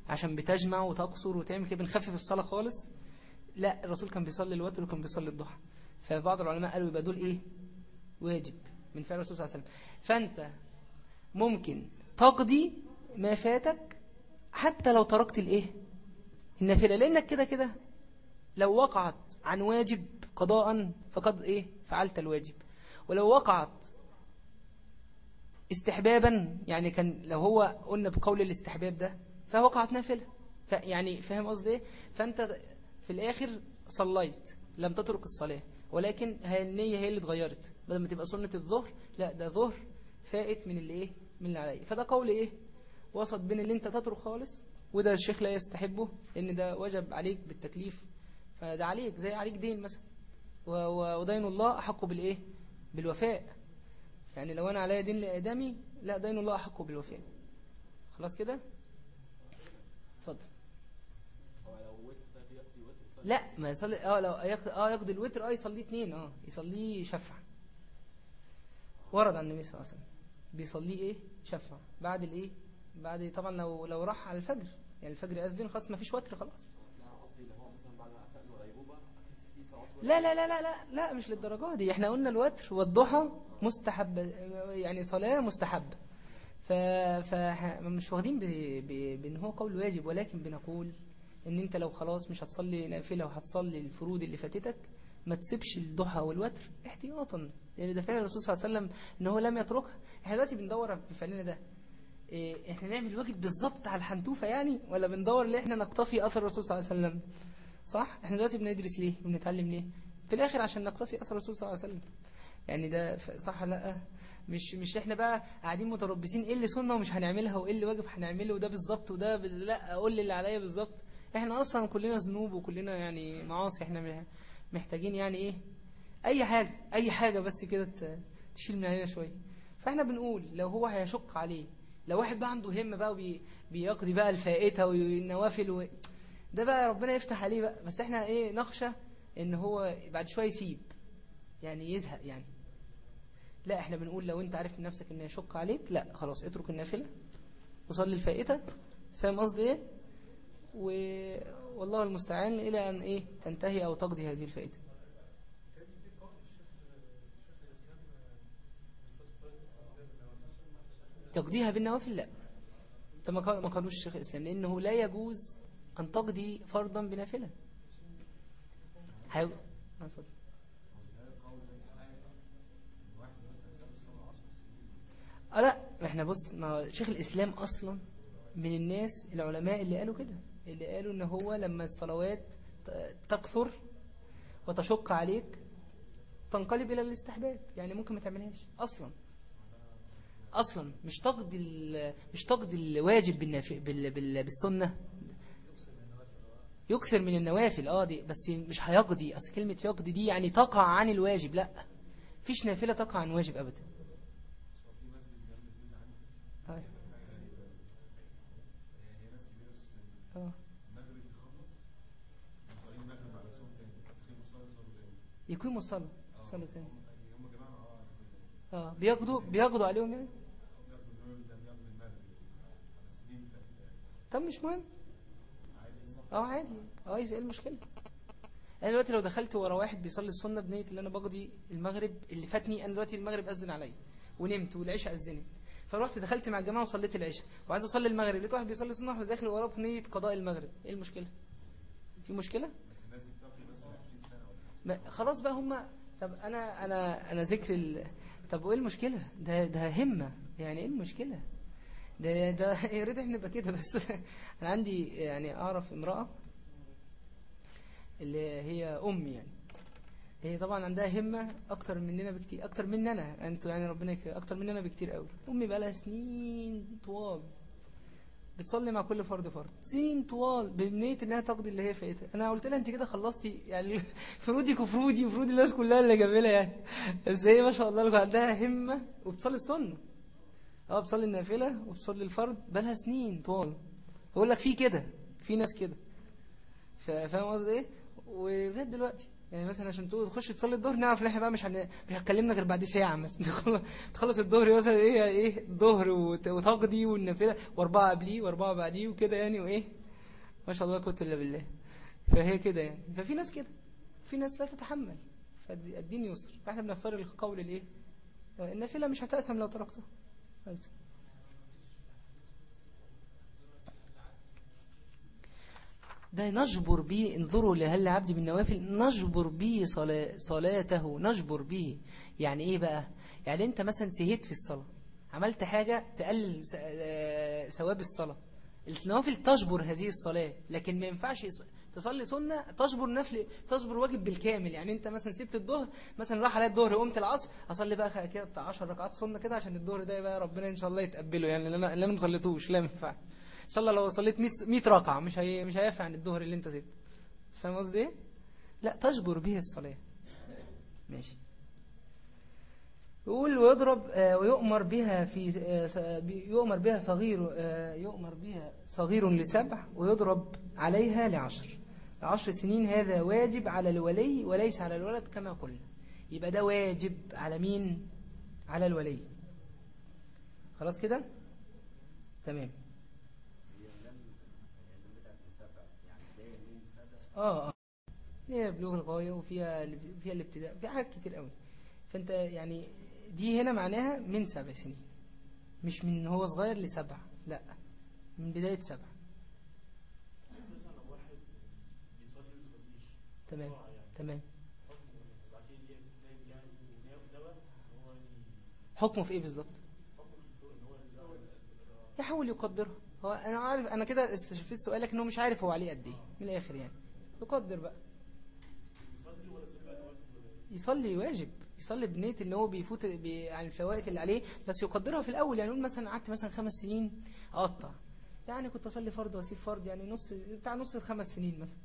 عشان بتجمع وتقصر وتعمل كده بنخفف الصلاة خالص. لا الرسول كان بيصلي الوتر وكان بيصلي الضحى. فبعض العلماء قالوا يبقى دول إيه؟ واجب. من فعل الرسول صلى الله عليه وسلم. فأنت ممكن تقضي ما فاتك حتى لو تركت الإيه؟ النافلة. لأنك كده كده لو وقعت عن واجب قضاء فقد إيه؟ فعلت الواجب. ولو وقعت استحبابا يعني كان لو هو قلنا بقول الاستحباب ده فوقعت نافلة. يعني فاهم قصدي إيه؟ فأنت في الآخر صليت لم تترك الصلاة. ولكن هي النية هي اللي اتغيرت. بدل ما تبقى سنة الظهر لا ده ظهر فائت من اللي إيه؟ من اللي عليه فده قول إيه؟ وسط بين اللي أنت تترك خالص وده الشيخ لا يستحبه لأن ده وجب عليك بالتكليف. فده عليك زي عليك دين مثلا. ودين الله أحق بالإيه؟ بالوفاء. يعني لو أنا عليا دين لآدمي لا دين الله أحق بالوفاء. خلاص كده؟ اتفضل
هو لو وتر طيب يقضي وتر يصلي
لا ما يصلي آه لو آه يقضي الوتر آه يصلي اثنين آه يصليه شفع. ورد عن النبي صلى الله عليه وسلم. بيصليه إيه؟ شفع. بعد الإيه؟ بعد طبعا لو لو راح على الفجر. يعني الفجر يأذن خلاص ما فيش وتر خلاص.
لا.
لا لا لا لا لا مش للدرجة دي. إحنا قلنا الوتر والضحى مستحب يعني صلاة مستحبة فمش واخدين. بأن هو قول واجب ولكن بنقول ان انت لو خلاص مش هتصلي نافلة وهتصلي الفروض اللي فاتتك ما تسيبش الضحى والوتر احتياطا. لأن ده فعل الرسول صلى الله عليه وسلم إن هو لم يتركها إحنا دلوقتي بندور في فعلنا ده. إيه إحنا نعمل واجب بالظبط على الحنتوفة يعني ولا بندور ان إحنا نقتفي أثر الرسول صلى الله عليه وسلم؟ صح؟ إحنا دلوقتي بندرس ليه؟ وبنتعلم ليه؟ في الآخر عشان نقتفي أثر الرسول صلى الله عليه وسلم. يعني ده صح لأ؟ مش مش إحنا بقى قاعدين متربصين إيه اللي سنة ومش هنعملها وإيه اللي واجب هنعمله وده بالظبط وده لأ أقول لي اللي عليا بالظبط. إحنا أصلا كلنا ذنوب وكلنا يعني معاصي إحنا مح- محتاجين يعني إيه اي حاجة اي حاجة بس كده تشيل من علينا شوية. فاحنا بنقول لو هو هيشق عليه لو واحد بقى عنده همه بقى وبي- بيقضي بقى الفائتة والنوافل و... ده بقى ربنا يفتح عليه بقى. بس إحنا إيه نخشى ان هو بعد شوية يسيب يعني يزهق يعني. لا إحنا بنقول لو انت عارف من نفسك ان يشق عليك لا خلاص اترك النافلة وصلي الفائتة. فاهم قصدي إيه؟ و... والله المستعان إلى أن إيه تنتهي أو تقضي هذه الفائتة. تقضيها بالنوافل لا. ما قال- ما قالوش الشيخ الإسلام لأنه لا يجوز أن تقضي فرضا بنافلة. هي... آه،. آه لا إحنا بص ما شيخ الإسلام أصلا من الناس العلماء اللي قالوا كده. اللي قالوا إن هو لما الصلوات تكثر وتشق عليك تنقلب إلى الاستحباب يعني ممكن ما تعملهاش أصلا. أصلا مش تقضي مش تقضي الواجب. بال... بال... بالسنة. يكثر من النوافل آه دي بس مش هيقضي. أصل كلمة يقضي دي يعني تقع عن الواجب لأ. فيش نافلة تقع عن واجب ابدا. يكون مصلى. صلوا تاني آه بيقضوا بيقضوا عليهم يعني؟ طب مش مهم. آه عادي. آه إيه المشكلة؟ أنا دلوقتي لو دخلت ورا واحد بيصلي السنة بنية اللي أنا بقضي المغرب اللي فاتني أنا دلوقتي المغرب أذن عليا ونمت والعشاء أذنت. فروحت دخلت مع الجماعة وصليت العشاء. وعايز أصلي المغرب لقيت واحد بيصلي السنة واحد داخل وراه بنية قضاء المغرب. إيه المشكلة؟ في مشكلة؟ خلاص بقى هم طب أنا أنا أنا ذكر ال... طب وايه المشكلة؟ ده ده همة. يعني إيه المشكلة؟ ده ده يا ريت إحنا نبقى كده بس. أنا عندي يعني أعرف امرأة اللي هي امي يعني. هي طبعا عندها همة أكتر مننا بكتير أكتر مننا أنتوا يعني ربنا يكرم أكتر مننا بكتير قوي أمي بقى لها سنين طوال. بتصلي مع كل فرد فرد. سنين طوال بنية إنها تقضي اللي هي فايتها. أنا قلت لها أنت كده خلصتي؟ يعني فروضك وفروضي وفروض الناس كلها اللي جميلة يعني. بس هي ما شاء الله لك عندها همة وبتصلي السنة. آه بتصلي النافلة وبتصلي الفرد بقالها سنين طوال. بقول لك في كده في ناس كده. فا- فاهم قصدي إيه؟ ولغاية دلوقتي. يعني مثلا عشان تقول تخش تصلي الظهر نعرف إن إحنا بقى مش هن... مش هتكلمنا غير بعد ساعة مثلا. تخلص- الظهر مثلا إيه إيه الظهر وت- وتقضي والنافلة وأربعة قبليه وأربعة بعديه وكده يعني وإيه؟ ما شاء الله قوة إلا بالله. فهي كده يعني. ففي ناس كده. في ناس لا تتحمل. فالدين يسر. فإحنا بنختار القول الإيه؟ النافلة مش هتأثم لو تركتها. ده نجبر به انظروا لهل عبد من نوافل نجبر به صلا- صلاته نجبر به. يعني إيه بقى؟ يعني أنت مثلا سهيت في الصلاة عملت حاجة تقلل آه، ثواب الصلاة. النوافل تجبر هذه الصلاة لكن ما ينفعش تصلي سنة تجبر نفل تجبر واجب بالكامل. يعني أنت مثلا سبت الظهر مثلا راح عليا الظهر قمت العصر أصلي بقى كده بتاع 10 ركعات سنة كده عشان الظهر ده بقى ربنا إن شاء الله يتقبله. يعني اللي أنا اللي أنا ما صليتوش لا ما ينفع. ان شاء الله لو صليت 100 100 ركعة مش هي مش هينفع عن الظهر اللي انت سبته. فاهم قصدي إيه؟ لا تجبر به الصلاة. ماشي. يقول ويضرب آه، ويؤمر بها في آه، بي- يؤمر بها صغير آه، يؤمر بها صغير لسبع ويضرب عليها لعشر. عشر سنين هذا واجب على الولي وليس على الولد كما قلنا. يبقى ده واجب على مين؟ على الولي. خلاص كده؟ تمام. آه آه. فيها بلوغ الغاية وفيها فيها الابتداء في حاجات كتير قوي. فأنت يعني دي هنا معناها من سبع سنين. مش من هو صغير لسبع لا. من بداية سبع. تمام تمام. حكمه في إيه بالظبط؟ يحاول يقدرها. هو أنا عارف أنا كده استشفيت سؤالك إنه مش عارف هو عليه قد إيه من الآخر يعني. يقدر بقى.
يصلي واجب؟
يصلي بنية ان هو بيفوت بي- عن الفوائد اللي عليه بس يقدرها في الأول. يعني يقول مثلا قعدت مثلا خمس سنين أقطع. يعني كنت أصلي فرض وأسيب فرض يعني نص بتاع نص الخمس سنين مثلا.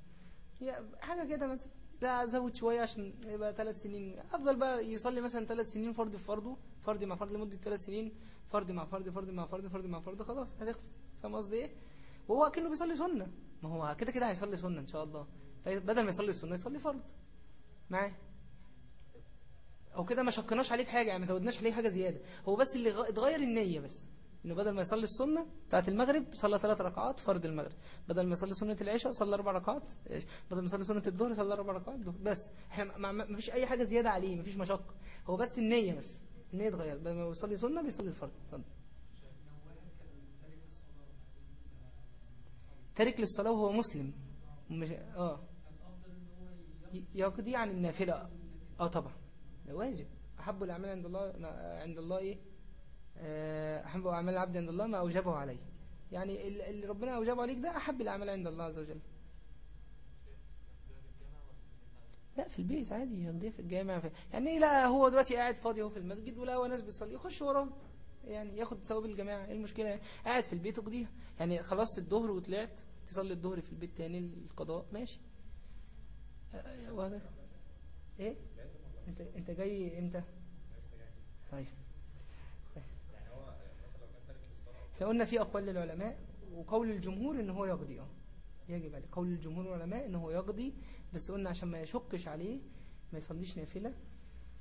هي حاجة كده مثلا. لا أزود شوية عشان يبقى ثلاث سنين. أفضل بقى يصلي مثلا ثلاث سنين فرض في فرضه فرض مع فرض لمدة ثلاث سنين فرض مع فرض فرض مع فرض فرض مع فرض خلاص هتخلص. فاهم قصدي إيه؟ وهو كأنه بيصلي سنة. ما هو كده كده هيصلي سنة إن شاء الله. بدل ما يصلي السنة يصلي فرض. معاه أو كده ما شقناش عليه في حاجة يعني ما زودناش عليه حاجة زيادة. هو بس اللي اتغير النية بس. إنه بدل ما يصلي السنة بتاعت المغرب صلى ثلاث ركعات فرض المغرب. بدل ما يصلي سنة العشاء صلى أربع ركعات؟ بدل ما يصلي سنة الظهر صلى أربع ركعات. بس. إحنا ما, فيش أي حاجة زيادة عليه ما فيش مشقة. هو بس النية بس. النية اتغير بدل ما يصلي سنة بيصلي الفرض. اتفضل. تارك للصلاة وهو مسلم. مش آه. يقضي عن النافلة. آه طبعا. ده واجب. أحب الأعمال عند الله عند الله إيه؟ آه، أحب أعمال العبد عند الله ما أوجبه عليه. يعني ال- اللي ربنا أوجبه عليك ده أحب الأعمال عند الله عز وجل. لا في البيت عادي يقضيها في الجامع. في يعني إيه؟ لا هو دلوقتي قاعد فاضي أهو في المسجد ولا هو ناس بيصلي يخش وراه. يعني ياخد ثواب الجماعة. إيه المشكلة؟ يعني قاعد في البيت يقضيها يعني خلصت الظهر وطلعت تصلي الظهر في البيت تاني القضاء ماشي. وهذا إيه؟ انت أنت جاي إمتى؟ طيب. إحنا قلنا في أقوال للعلماء وقول الجمهور إن هو يقضي. أه. يجب عليه. قول الجمهور العلماء إن هو يقضي بس قلنا عشان ما يشكش عليه ما يصليش نافلة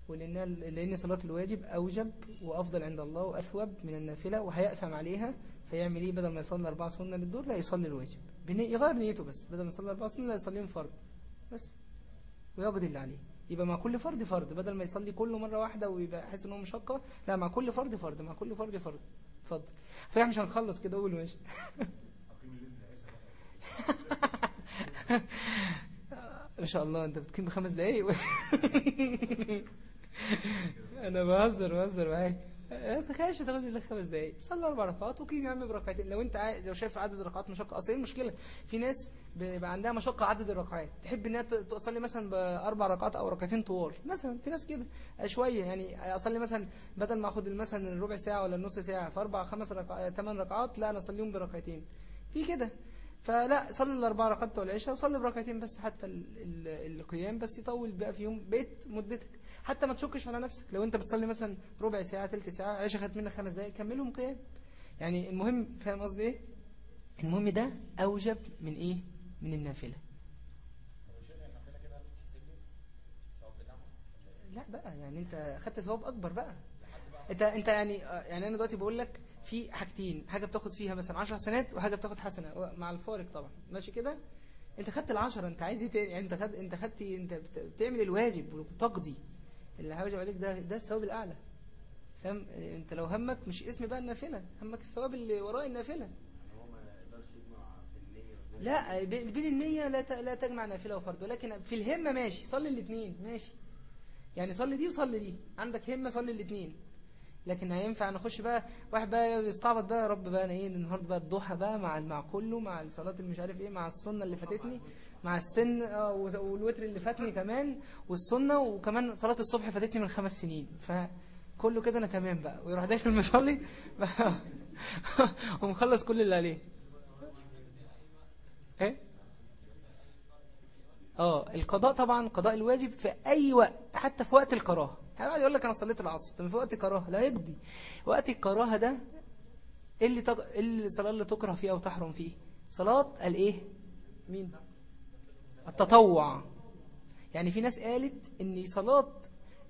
ولأن لأن صلاة الواجب أوجب وأفضل عند الله وأثوب من النافلة وهيأثم عليها فيعمل إيه؟ بدل ما يصلي أربع سنه للدور لا يصلي الواجب. يغير نيته بس. بدل ما يصلي أربع سنه لا يصليهم فرض. بس. ويقضي اللي عليه. يبقى مع كل فرد فرد بدل ما يصلي كله مرة واحدة ويبقى حاسس ان هو مشقة لا مع كل فرد فرد مع كل فرد فرد اتفضل. فاحنا مش هنخلص كده قول ماشي. ما شاء الله أنت بتقيم بخمس دقايق. أنا بهزر بهزر معاك. تخيلش تاخد لك خمس دقايق. صلي أربع ركعات وقيم يا عم بركعتين؟ لو أنت عاي- لو شايف عدد الركعات مشقة أصل إيه المشكلة. في ناس بيبقى عندها مشقة عدد الركعات. تحب إنها تصلي مثلا بأربع ركعات أو ركعتين طوال. مثلا في ناس كده شوية. يعني أصلي مثلا بدل ما آخد مثلا الربع ساعة ولا النص ساعة في أربع خمس ركعات ثمان ركعات لا أنا أصليهم بركعتين. في كده. فلا صلي الأربع ركعات بتوع العشاء وصلي بركعتين بس حتى ال ال القيام بس يطول بقى في يوم. بيت مدتك. حتى ما تشكش على نفسك. لو انت بتصلي مثلا ربع ساعة ثلث ساعة عشاء خدت منك خمس دقائق كملهم قيام. يعني المهم فاهم قصدي إيه؟ المهم ده أوجب من إيه؟ من النافلة. لا بقى يعني أنت خدت ثواب أكبر بقى. أنت أنت يعني آه، يعني أنا دلوقتي بقول لك في حاجتين حاجة بتاخد فيها مثلا 10 حسنات وحاجة بتاخد حسنة. مع الفارق طبعا. ماشي كده؟ أنت خدت العشرة أنت عايز إيه يعني أنت خد أنت خدت أنت بت- بتعمل الواجب وتقضي. اللي هيواجب عليك ده ده الثواب الأعلى. فاهم انت لو همك مش اسم بقى النافلة همك الثواب اللي وراء النافلة.
هو ما يقدرش يجمع في النية.
لا بين النية لا لا تجمع نافلة وفرض ولكن في الهمة ماشي صلي الاثنين ماشي. يعني صلي دي وصلي دي عندك همة صلي الاثنين لكن هينفع نخش بقى واحد بقى يستعبط بقى يا رب بقى أنا إيه النهارده بقى الضحى بقى مع مع كله مع اللي مش عارف إيه مع السنة اللي فاتتني. مع السن آه، والوتر اللي فاتني كمان والسنة وكمان صلاة الصبح فاتتني من خمس سنين. فكله كده أنا تمام بقى. ويروح داخل مصلي ومخلص كل اللي عليه. إيه؟ آه القضاء طبعا قضاء الواجب في أي وقت حتى في وقت الكراهة. يعني يقول لك أنا صليت العصر طب في وقت الكراهه لا يقضي وقت الكراهة ده اللي تق... اللي الصلاه اللي تكره فيه أو تحرم فيه. صلاة الإيه؟ مين؟ التطوع. يعني في ناس قالت إن صلاه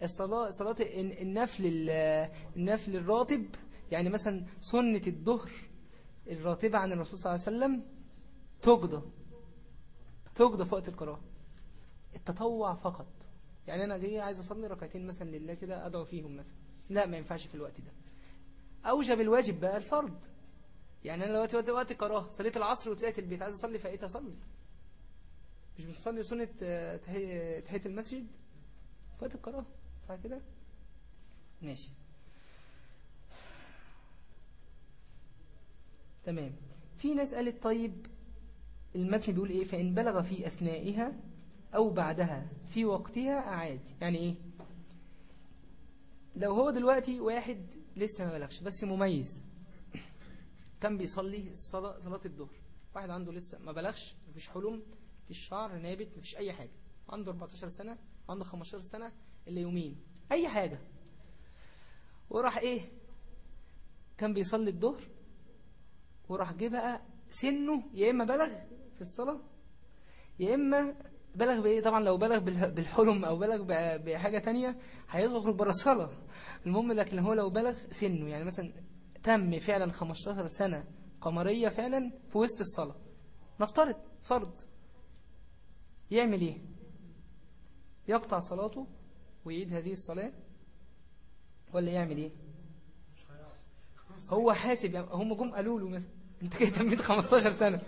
الصلاه صلاة الن- النفل ال- النفل الراتب يعني مثلا سنة الظهر الراتبة عن الرسول صلى الله عليه وسلم تقضى تقضى في وقت القراءة. التطوع فقط. يعني أنا جاي عايز أصلي ركعتين مثلا لله كده أدعو فيهم مثلا. لا ما ينفعش في الوقت ده. أوجب الواجب بقى الفرض. يعني أنا دلوقتي وقت القراءة صليت العصر وطلعت البيت عايز أصلي فقيت أصلي. مش بتصلي سنة آه، تحية المسجد؟ وقت القراءة صح كده؟ ماشي. تمام. في ناس قالت طيب المتن بيقول إيه؟ فإن بلغ في أثنائها أو بعدها في وقتها أعاد. يعني إيه؟ لو هو دلوقتي واحد لسه ما بلغش بس مميز. كان بيصلي صلاة الظهر. واحد عنده لسه ما بلغش مفيش حلم. مفيش شعر نابت مفيش أي حاجة. عنده 14 سنة عنده 15 سنة إلا يومين. أي حاجة. وراح إيه؟ كان بيصلي الظهر. وراح جه بقى سنه يا إما بلغ في الصلاة يا إما بلغ بإيه؟ طبعا لو بلغ بالح- بالحلم أو بلغ بحاجة تانية هيخرج بره الصلاة. المهم لكن هو لو بلغ سنه يعني مثلا تم فعلا 15 سنة قمرية فعلا في وسط الصلاة. نفترض فرض. يعمل إيه؟ يقطع صلاته ويعيد هذه الصلاة ولا يعمل إيه؟ هو حاسب يعني هم جم قالوا له مثلا أنت كده تميت 15 سنة.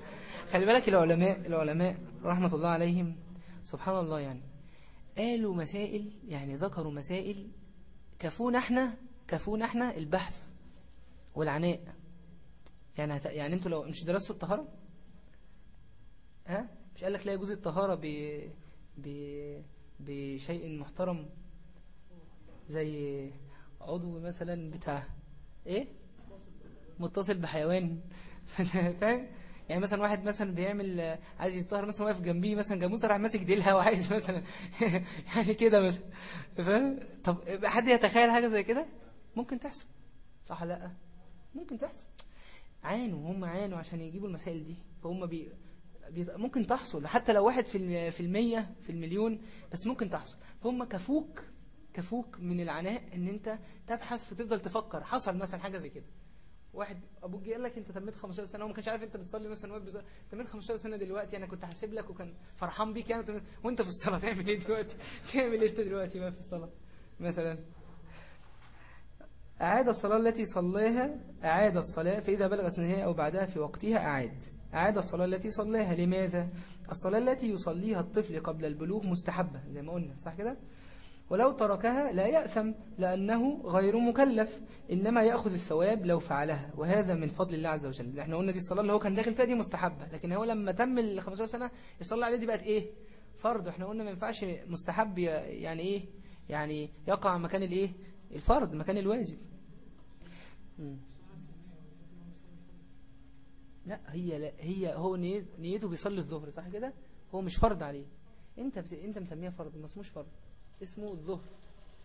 خلي بالك العلماء العلماء رحمة الله عليهم سبحان الله يعني قالوا مسائل يعني ذكروا مسائل كفونا إحنا كفونا إحنا البحث والعناء. يعني. يعني أنتوا لو مش درستوا الطهارة؟ ها؟ مش قال لك لا يجوز الطهارة ب... ب... بشيء محترم زي عضو مثلا بتاع إيه؟ متصل بحيوان. فاهم؟ يعني مثلا واحد مثلا بيعمل عايز يطهر مثلا واقف جنبيه مثلا جاموسه راح ماسك ديلها وعايز مثلا. يعني كده مثلا فاهم؟ طب حد يتخيل حاجة زي كده؟ ممكن تحصل. صح لا. ممكن تحصل. عانوا هم عانوا عشان يجيبوا المسائل دي. فهم بي... ممكن تحصل. حتى لو واحد في في المية في المليون بس ممكن تحصل. فهم كفوك كفوك من العناء إن أنت تبحث وتفضل تفكر. حصل مثلا حاجة زي كده. واحد أبوك جه قال لك أنت تميت 15 سنة وما كانش عارف أنت بتصلي مثلا وقت بز- تميت 15 سنة دلوقتي. أنا كنت حاسب لك وكان فرحان بيك يعني. وتميت- وأنت في الصلاة تعمل إيه دلوقتي؟ تعمل إيه أنت دلوقتي بقى في الصلاة؟ مثلا. أعاد الصلاة التي صليها أعاد الصلاة فإذا بلغ سنها أو بعدها في وقتها أعاد. أعاد الصلاة التي صليها لماذا؟ الصلاة التي يصليها الطفل قبل البلوغ مستحبة زي ما قلنا صح كده؟ ولو تركها لا يأثم لأنه غير مكلف إنما يأخذ الثواب لو فعلها وهذا من فضل الله عز وجل إحنا قلنا دي الصلاة اللي هو كان داخل فيها دي مستحبة لكن هو لما تم ال 15 سنة الصلاة عليه دي بقت إيه؟ فرض إحنا قلنا ما ينفعش مستحب يعني إيه؟ يعني يقع مكان الإيه؟ الفرض مكان الواجب. لا هي لا هي هو نيت- نيته بيصلي الظهر صح كده؟ هو مش فرض عليه. انت بت... انت مسميها فرض ما اسموش فرض. اسمه الظهر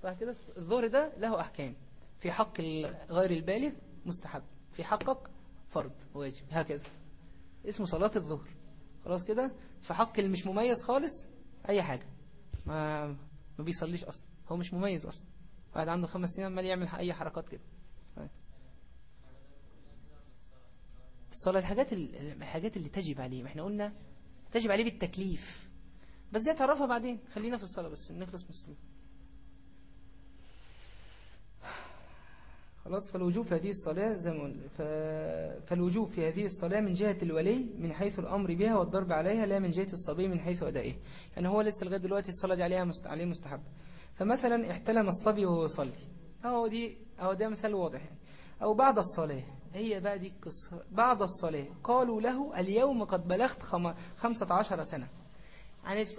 صح كده؟ الظهر ده له أحكام. في حق غير البالغ مستحب. في حقك فرض واجب هكذا. اسمه صلاة الظهر. خلاص كده؟ في حق اللي مش مميز خالص أي حاجة. ما ما بيصليش أصلا. هو مش مميز أصلا. واحد عنده خمس سنين عمال يعمل أي حركات كده. الصلاة الحاجات ال- الحاجات اللي تجب عليه. ما إحنا قلنا تجب عليه بالتكليف. بس دي تعرفها بعدين. خلينا في الصلاة بس نخلص من الصلاة. خلاص فالوجوب في هذه الصلاة زي ما قلنا. فالوجوب في هذه الصلاة من جهة الولي من حيث الأمر بها والضرب عليها لا من جهة الصبي من حيث أدائه. يعني هو لسه لغاية دلوقتي الصلاة دي عليها مست... عليه مستحب. فمثلا احتلم الصبي وهو يصلي. أهو دي أهو ده مثال واضح يعني. أو بعد الصلاة. هي بقى دي القصة. بعد الصلاة قالوا له اليوم قد بلغت خم... خمسة عشر سنة.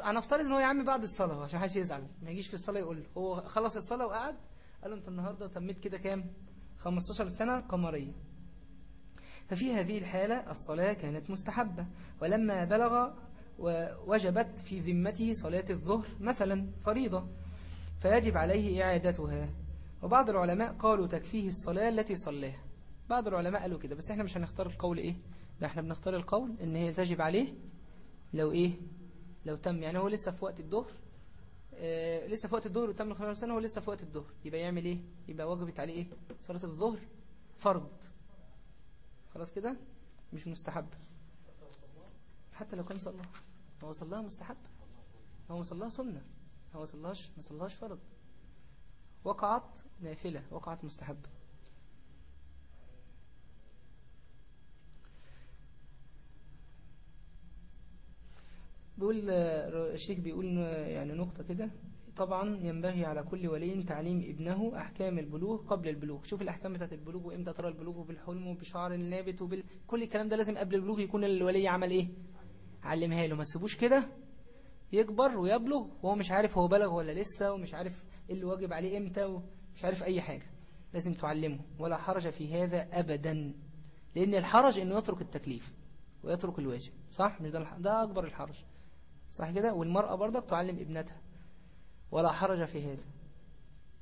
هنفترض إن هو يا عم بعد الصلاة عشان محدش يزعل. ما يجيش في الصلاة يقول هو خلص الصلاة وقعد. قال له أنت النهاردة تميت كده كام؟ 15 سنة قمرية. ففي هذه الحالة الصلاة كانت مستحبة. ولما بلغ ووجبت في ذمته صلاة الظهر مثلا فريضة فيجب عليه إعادتها. وبعض العلماء قالوا تكفيه الصلاة التي صلاها بعض العلماء قالوا كده بس إحنا مش هنختار القول إيه؟ ده إحنا بنختار القول إن هي تجب عليه لو إيه؟ لو تم. يعني هو لسه في وقت الظهر آه لسه في وقت الظهر وتم له 15 سنة هو لسه في وقت الظهر يبقى يعمل إيه؟ يبقى وجبت عليه إيه؟ صلاة الظهر فرض. خلاص كده؟ مش مستحب. حتى لو كان صلى هو صلاها مستحب. هو صلاها سنة. هو صلاهاش ما صلاهاش فرض. وقعت نافلة. وقعت مستحبة. بيقول آه، الشيخ بيقول يعني نقطة كده. طبعا ينبغي على كل ولي تعليم ابنه أحكام البلوغ قبل البلوغ. شوف الأحكام بتاعت البلوغ وإمتى ترى البلوغ وبالحلم وبشعر النابت وبال... كل الكلام ده لازم قبل البلوغ يكون الولي عمل إيه؟ علمها له. ما تسيبوش كده. يكبر ويبلغ وهو مش عارف هو بلغ ولا لسه ومش عارف إيه اللي واجب عليه إمتى ومش عارف أي حاجة. لازم تعلمه. ولا حرج في هذا أبدا. لأن الحرج إنه يترك التكليف ويترك الواجب. صح؟ مش ده. ده أكبر الحرج. صح كده؟ والمرأة برضك تعلم ابنتها. ولا حرج في هذا.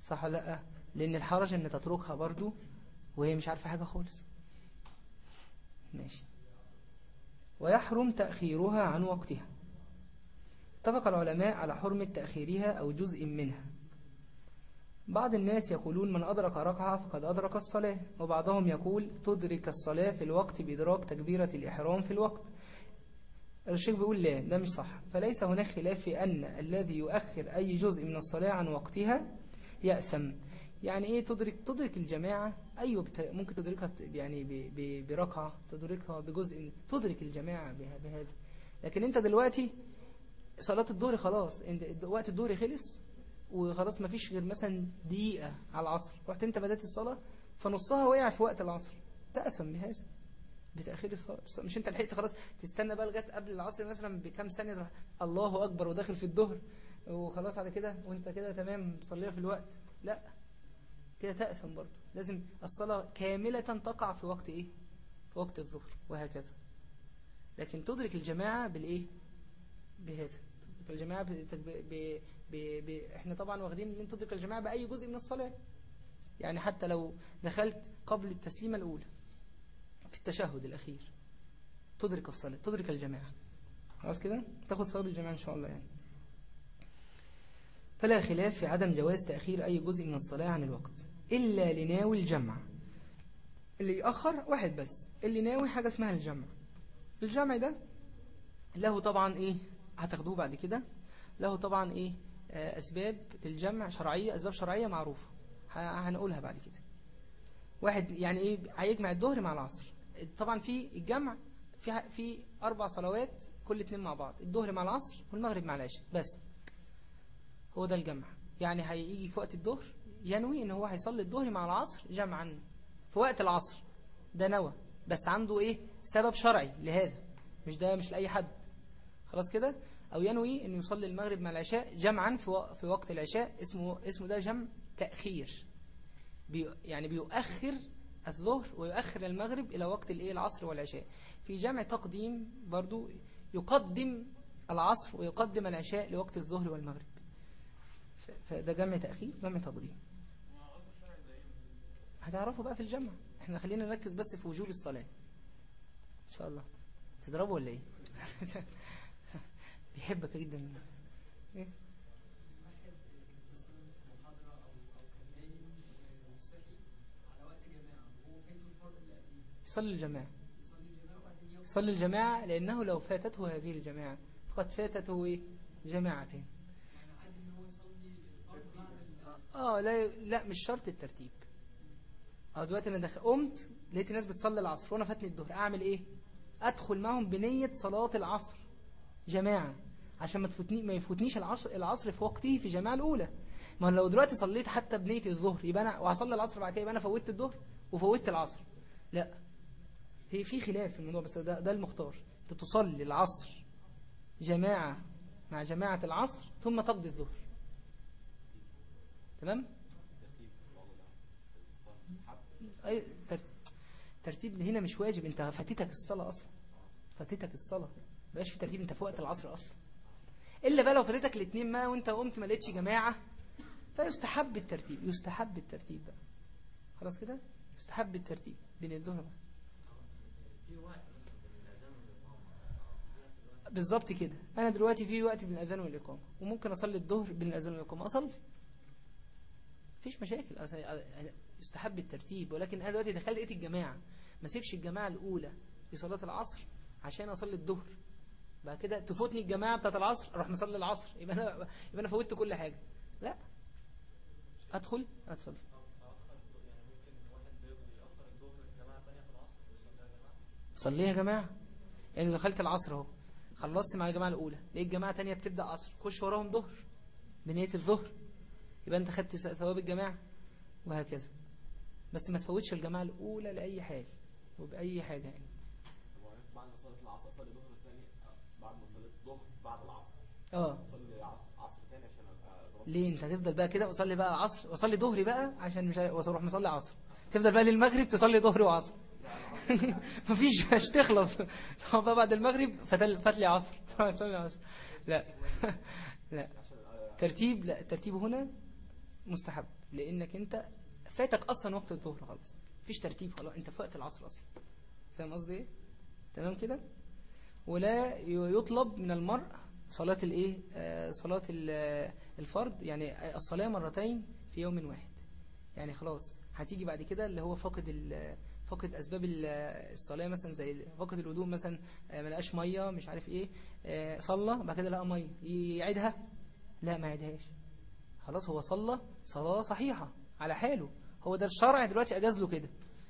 صح ولا لأ؟ لأن الحرج إن تتركها برضو وهي مش عارفة حاجة خالص. ماشي. ويحرم تأخيرها عن وقتها. اتفق العلماء على حرمة تأخيرها أو جزء منها. بعض الناس يقولون من أدرك ركعة فقد أدرك الصلاة وبعضهم يقول تدرك الصلاة في الوقت بإدراك تكبيرة الإحرام في الوقت. الشيخ بيقول لا ده مش صح فليس هناك خلاف في أن الذي يؤخر أي جزء من الصلاة عن وقتها يأثم يعني إيه تدرك تدرك الجماعة أيوة. ممكن تدركها. يعني. بركعة تدركها بجزء تدرك الجماعة به... بهذا لكن أنت دلوقتي صلاة الظهر خلاص وقت الظهر خلص وخلاص ما فيش غير مثلا دقيقة على العصر رحت أنت بدأت الصلاة فنصها وقع في وقت العصر تأثم بهذا بتأخير الصلاة مش انت لحقت خلاص تستنى بقى لغاية قبل العصر مثلا بكام ثانية تروح الله أكبر وداخل في الظهر وخلاص على كده وانت كده تمام صليها في الوقت. لا كده تأثم برضه. لازم الصلاة كاملة تقع في وقت إيه؟ في وقت الظهر وهكذا. لكن تدرك الجماعة بالإيه؟ بهذا. الجماعة ب... ب... ب... ب... إحنا طبعا واخدين ان تدرك الجماعة بأي جزء من الصلاة. يعني حتى لو دخلت قبل التسليمة الأولى في التشهد الأخير. تدرك الصلاة تدرك الجماعة. خلاص كده؟ تاخد ثواب الجماعة إن شاء الله يعني. فلا خلاف في عدم جواز تأخير أي جزء من الصلاة عن الوقت إلا لناوي الجمع. اللي يأخر واحد بس اللي ناوي حاجة اسمها الجمع. الجمع ده له طبعا إيه؟ هتاخدوه بعد كده. له طبعا إيه؟ آه، أسباب الجمع شرعية أسباب شرعية معروفة. هنقولها بعد كده. واحد يعني إيه؟ هيجمع الظهر مع العصر. طبعا في الجمع في في أربع صلوات كل اتنين مع بعض الظهر مع العصر والمغرب مع العشاء بس. هو ده الجمع. يعني هيجي في وقت الظهر ينوي إن هو هيصلي الظهر مع العصر جمعا في وقت العصر. ده نوى. بس عنده إيه؟ سبب شرعي لهذا. مش ده مش لأي حد. خلاص كده؟ أو ينوي إنه يصلي المغرب مع العشاء جمعا في في وقت العشاء. اسمه اسمه ده جمع تأخير. بي يعني بيؤخر الظهر ويؤخر المغرب إلى وقت الإيه؟ العصر والعشاء. في جمع تقديم برضو يقدم العصر ويقدم العشاء لوقت الظهر والمغرب. فده جمع تأخير جمع تقديم. هتعرفوا بقى في الجمع. إحنا خلينا نركز بس في وجوب الصلاة. إن شاء الله. تضربوا ولا إيه؟ بيحبك جدا. إيه صلي الجماعة. صلي الجماعة لأنه لو فاتته هذه الجماعة فقد فاتته إيه؟ جماعتين. آه لا لا مش شرط الترتيب. آه دلوقتي أنا دخل قمت لقيت الناس بتصلي العصر وأنا فاتني الظهر أعمل إيه؟ أدخل معهم بنية صلاة العصر. جماعة. عشان ما تفوتني ما يفوتنيش العصر العصر في وقته في جماعة الأولى. ما لو دلوقتي صليت حتى بنية الظهر يبقى أنا وهصلي العصر بعد كده يبقى أنا فوتت الظهر وفوتت العصر. لا. هي في خلاف في الموضوع بس ده, ده المختار. أنت تصلي العصر جماعة مع جماعة العصر ثم تقضي الظهر. تمام؟ أي ترتيب ترتيب هنا مش واجب. أنت فاتتك الصلاة أصلا. فاتتك الصلاة. مبقاش في ترتيب. أنت في وقت العصر أصلا. إلا بقى لو فاتتك الاثنين ما وأنت قمت ما لقيتش جماعة فيستحب الترتيب. يستحب الترتيب بقى. خلاص كده؟ يستحب الترتيب بين الظهر بس بالظبط كده. أنا دلوقتي في وقت بين الأذان والإقامة وممكن أصلي الظهر بين الاذان والإقامة. أصلي. مفيش مشاكل. يستحب الترتيب. ولكن أنا دلوقتي دخلت لقيت الجماعة. ما سيبش الجماعة الأولى في صلاة العصر عشان أصلي الظهر. بعد كده تفوتني الجماعة بتاعت العصر أروح مصلي العصر. يبقى أنا يبقى أنا فوتت كل حاجة. لا. أدخل؟ أدخل. صليها يا جماعة. يعني دخلت العصر أهو. خلصت مع الجماعة الأولى. لقيت جماعة تانية بتبدأ عصر. خش وراهم ظهر. بنيه الظهر. يبقى أنت خدت ثواب الجماعة. وهكذا. بس ما تفوتش الجماعة الأولى لأي حال. وبأي حاجة يعني.
بعد ما صليت العصر اصلي ظهر تاني بعد ما صليت ظهر بعد العصر
آه.
اصلي تاني عشان ظبطت
ليه؟ أنت هتفضل بقى كده وصلي بقى العصر وصلي ظهري بقى عشان مش وأروح مصلي عصر. تفضل بقى للمغرب تصلي ظهري وعصر. مفيش مش تخلص. طب بعد المغرب فات لي عصر. لا. لا. ترتيب لا. الترتيب هنا مستحب. لأنك أنت فاتك أصلا وقت الظهر خلاص مفيش ترتيب خلاص. أنت في وقت العصر أصلا. فاهم قصدي إيه؟ تمام كده؟ ولا يطلب من المرء صلاة الإيه؟ آه، صلاة ال- الفرض. يعني الصلاة مرتين في يوم واحد. يعني خلاص هتيجي بعد كده اللي هو فاقد أسباب ال- الصلاة مثلا زي فاقد الوضوء مثلا آه، ما لقاش مية مش عارف إيه آه، صلى بعد كده لقى مية يعيدها؟ لا ما يعيدهاش. خلاص هو صلى صلاة صحيحة على حاله. هو ده الشرع دلوقتي أجاز له كده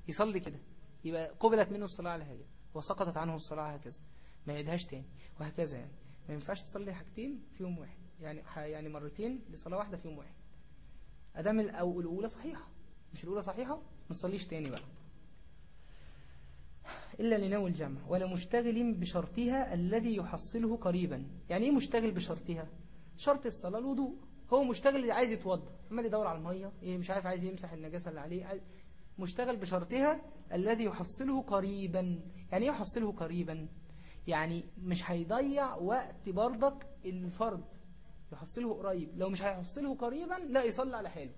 يصلي كده. يبقى قبلت منه الصلاة على هذا وسقطت عنه الصلاة هكذا. ما يعيدهاش تاني وهكذا يعني. ما ينفعش تصلي حاجتين في يوم واحد. يعني يعني مرتين لصلاة واحدة في يوم واحد. أدام ال- أو الأولى صحيحة. مش الأولى صحيحة ما تصليش تاني بقى. إلا لنوي الجمع ولا مشتغل بشرطها الذي يحصله قريبا. يعني إيه مشتغل بشرطها؟ شرط الصلاة الوضوء. هو مشتغل عايز يتوضأ عمال يدور على المية إيه مش عارف عايز يمسح النجاسة اللي عليه مشتغل بشرطها الذي يحصله قريبا. يعني إيه يحصله قريبا؟ يعني مش هيضيع وقت برضك الفرد يحصله قريب. لو مش هيحصله قريبا لا يصلي على حاله.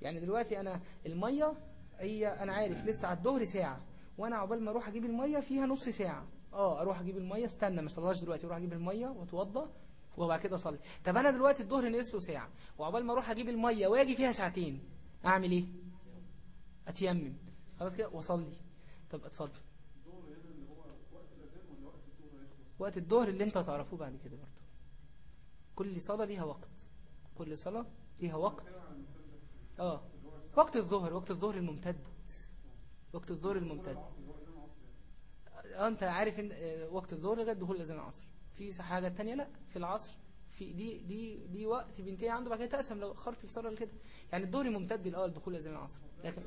يعني دلوقتي أنا المية هي أنا عارف لسه على الظهر ساعة. وأنا عقبال ما أروح أجيب المية فيها نص ساعة. آه أروح أجيب المية استنى ما صلاش دلوقتي أروح أجيب المية واتوضى وبعد كده اصلي. طب أنا دلوقتي الظهر نقص له ساعة وعقبال ما أروح أجيب المية واجي فيها ساعتين اعمل إيه؟ اتيمم. خلاص كده واصلي. طب اتفضل. وقت الظهر اللي انت هتعرفوه بعد كده برضه. كل صلاة ليها وقت. كل صلاة ليها وقت. آه وقت الظهر وقت الظهر الممتد. وقت الظهر الممتد. أنت عارف إن آه، وقت الظهر لغاية دخول اذان العصر. في حاجة تانية؟ لا. في العصر في دي دي دي وقت بينتهي عنده بعد كده تقسم. لو أخرت الصلاه كده. يعني الظهر ممتد الأول دخول اذان العصر. لكن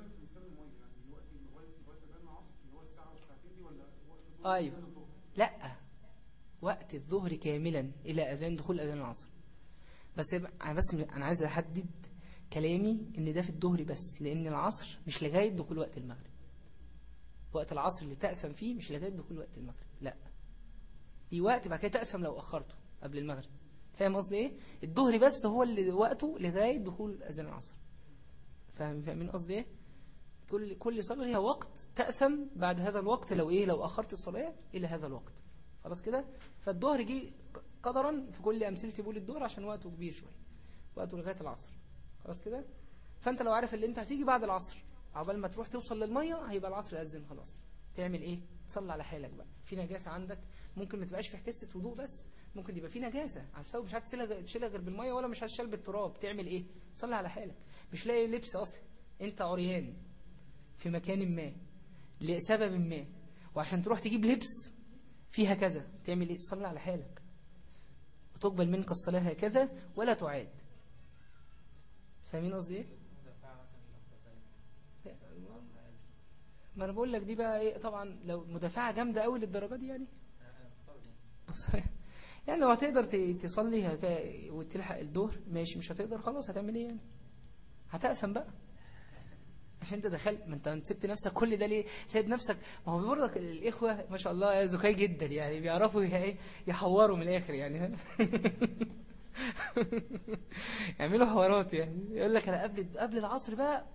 أيوه. لا. وقت الظهر كاملا إلى أذان دخول اذان العصر. بس أنا بس أنا عايز أحدد كلامي إن ده في الظهر بس لأن العصر مش لغاية دخول وقت المغرب. وقت العصر اللي تأثم فيه مش لغايه دخول وقت المغرب لا. دي وقت بعد كده تأثم لو أخرته قبل المغرب. فاهم قصدي إيه؟ الظهر بس هو اللي وقته لغاية دخول أذان العصر. فاهم فاهمين قصدي إيه؟ كل كل صلاة ليها وقت تأثم بعد هذا الوقت لو إيه؟ لو أخرت الصلاة إلى هذا الوقت. خلاص كده؟ فالظهر جه قدرا في كل أمثلة بول الظهر عشان وقته كبير شوية وقته لغاية العصر. خلاص كده؟ فأنت لو عارف اللي أنت هتيجي بعد العصر عقبال ما تروح توصل للمية هيبقى العصر أذن خلاص. تعمل إيه؟ تصلي على حالك بقى. في نجاسة عندك. ممكن ما تبقاش في حكسه وضوء بس ممكن يبقى في نجاسة. على الثوب مش هتشيلها تشيلها غير بالمية ولا مش هتشيل بالتراب. تعمل إيه؟ صلي على حالك. مش لاقي لبس أصلا. أنت عريان في مكان ما لسبب ما وعشان تروح تجيب لبس فيها كذا تعمل إيه؟ صلي على حالك. وتقبل منك الصلاة هكذا ولا تعاد. فاهمين قصدي إيه؟ ما أنا بقول لك دي بقى إيه طبعا لو مدافعة جامدة قوي للدرجة دي يعني. يعني لو هتقدر تصلي وتلحق الظهر ماشي مش هتقدر خلاص هتعمل إيه يعني؟ هتأثم بقى. عشان أنت دخلت ما أنت سبت نفسك كل ده ليه؟ سايب نفسك. ما هو برضك الإخوة ما شاء الله ذكي جدا يعني بيعرفوا يه- إيه يحوروا من الآخر يعني. يعملوا حوارات يعني. يقول لك أنا قبل قبل العصر بقى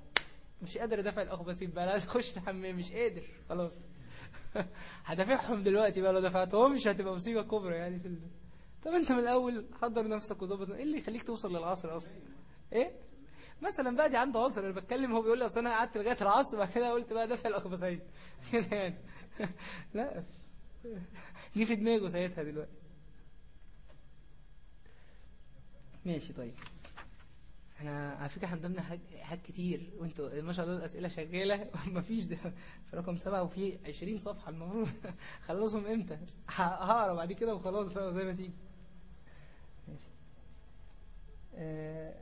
مش قادر أدافع الأخ بسيب بقى عايز اخش الحمام مش قادر خلاص. هدافعهم دلوقتي بقى لو دفعتهم مش هتبقى مصيبة كبرى يعني في ال... طب أنت من الأول حضر نفسك وظبط إيه اللي يخليك توصل للعصر أصلا؟ إيه؟ مثلا بقى دي عنده عذر أنا بتكلم هو بيقول لي أصل أنا قعدت لغاية العصر بعد كده قلت بقى دافع الأخ سعيد كده يعني. لا. جه في دماغه ساعتها دلوقتي. ماشي طيب. إحنا على فكرة إحنا قدامنا حاجات كتير. وانتوا ما شاء الله الأسئلة شغالة. مفيش ده. في رقم سبعة وفي 20 صفحة المفروض. خلصهم إمتى؟ هقرا بعد كده وخلاص بقى زي ما تيجي. ماشي. آه،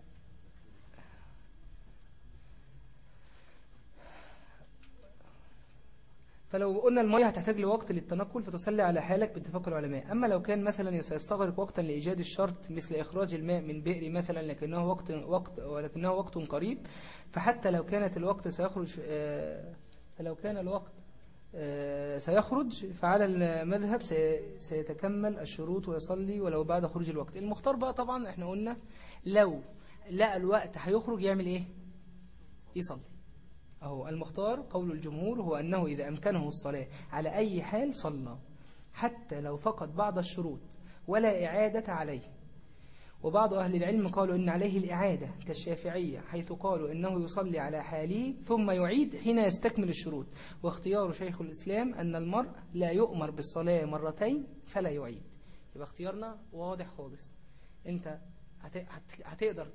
فلو قلنا المية هتحتاج لوقت للتنقل فتصلي على حالك باتفاق العلماء. أما لو كان مثلا سيستغرق وقتا لإيجاد الشرط مثل إخراج الماء من بئر مثلا لكنه وقت وقت ولكنه وقت قريب فحتى لو كانت الوقت سيخرج آه، فلو كان الوقت آه، سيخرج فعلى المذهب سي- سيتكمل الشروط ويصلي ولو بعد خروج الوقت. المختار بقى طبعا إحنا قلنا لو لقى الوقت هيخرج يعمل إيه؟ يصلي. أهو المختار قول الجمهور هو أنه إذا أمكنه الصلاة على أي حال صلى حتى لو فقد بعض الشروط ولا إعادة عليه. وبعض أهل العلم قالوا إن عليه الإعادة كالشافعية حيث قالوا إنه يصلي على حاله ثم يعيد حين يستكمل الشروط. واختيار شيخ الإسلام أن المرء لا يؤمر بالصلاة مرتين فلا يعيد. يبقى اختيارنا واضح خالص. أنت هت- هت- هتقدر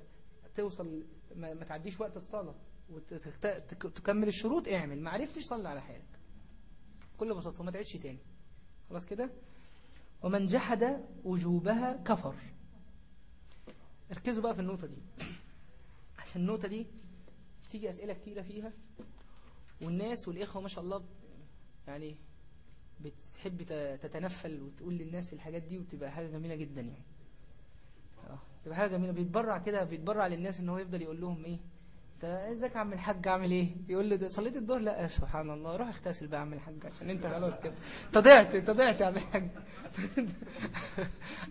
توصل ما تعديش وقت الصلاة. وتكمل الشروط اعمل. ما عرفتش صلي على حالك. كل بساطة وما تعيدش تاني. خلاص كده؟ ومن جحد وجوبها كفر. ركزوا بقى في النقطة دي. عشان النقطة دي تيجي أسئلة كتيرة فيها والناس والإخوة ما شاء الله يعني بتحب تتنفل وتقول للناس الحاجات دي وتبقى حاجة جميلة جدا يعني. آه تبقى حاجة جميلة. بيتبرع كده بيتبرع للناس إن هو يفضل يقول لهم إيه؟ ازيك يا عم الحاج عامل إيه؟ يقول ده صليت الظهر؟ لا سبحان الله. روح اغتسل بقى يا عم الحاج عشان أنت خلاص كده. انت ضعت انت ضعت يا عم الحاج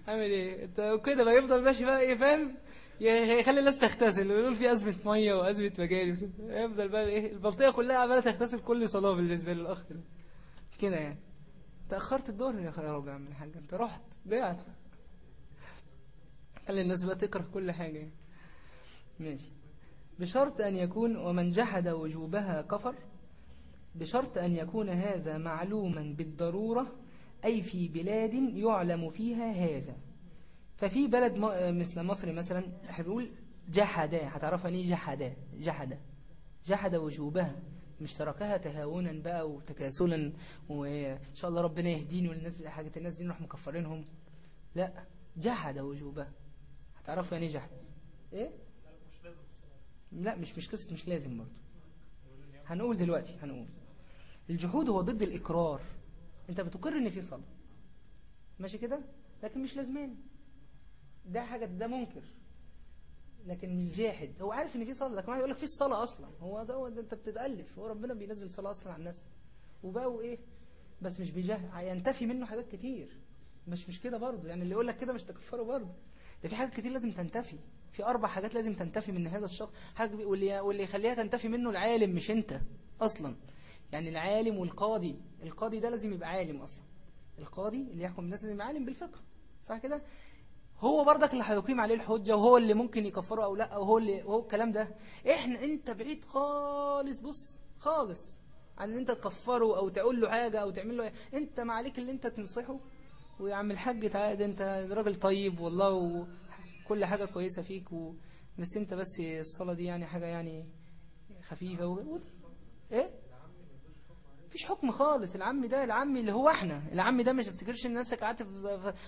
عامل إيه؟ أنت كده بقى يفضل ماشي بقى إيه فاهم؟ يخلي الناس تغتسل. ويقول في أزمة مية وأزمة مجاري. يفضل بقى إيه البلطيه كلها عمالة تغتسل كل صلاة بالنسبة للاخ ده كده يعني. تأخرت الظهر؟ يا خراب يا عم الحاج أنت رحت ضيعت خلي الناس بقى تكره كل حاجة. يعني. ماشي. بشرط أن يكون ومن جحد وجوبها كفر بشرط أن يكون هذا معلوما بالضرورة أي في بلاد يعلم فيها هذا. ففي بلد مثل مصر مثلا إحنا بنقول جحد هتعرف يعني إيه جحد جحد وجوبها مش تركها تهاونا بقى وتكاسلا وإن شاء الله ربنا يهديني والناس حاجة الناس دي نروح مكفرينهم. لا جحد وجوبها. هتعرفوا يعني جحد.
إيه؟
لا مش مش قصة مش لازم برضه. هنقول دلوقتي هنقول. الجحود هو ضد الإقرار. أنت بتقر إن في صلاة ماشي كده؟ لكن مش لازمان. ده حاجة ده منكر. لكن مش جاحد هو عارف إن في صلاة لكن يقول لك في صلاة أصلا. هو ده, هو ده أنت بتتألف. هو ربنا بينزل صلاة أصلا على الناس. وبقوا إيه بس مش بيجاه ينتفي منه حاجات كتير. مش مش كده برضه. يعني اللي يقول لك كده مش تكفره برضه. ده في حاجات كتير لازم تنتفي. في أربع حاجات لازم تنتفي من هذا الشخص. حاجة واللي يخليها تنتفي منه العالم مش أنت أصلا. يعني العالم والقاضي. القاضي ده لازم يبقى عالم أصلا. القاضي اللي يحكم الناس لازم يبقى عالم بالفقه. صح كده؟ هو برضك اللي هيقيم عليه الحجة وهو اللي ممكن يكفره أو لأ وهو اللي وهو الكلام ده. إحنا أنت بعيد خالص. بص خالص. عن إن أنت تكفره أو تقول له حاجة أو تعمل له أنت ما عليك اللي أنت تنصحه. ويا عم الحاج تعالى أنت راجل طيب والله وكل حاجة كويسة فيك و... بس انت بس الصلاة دي يعني حاجة يعني خفيفة و... إيه؟ مفيش حكم خالص. العم ده العم اللي هو إحنا. العم ده مش افتكرش ان نفسك قعدت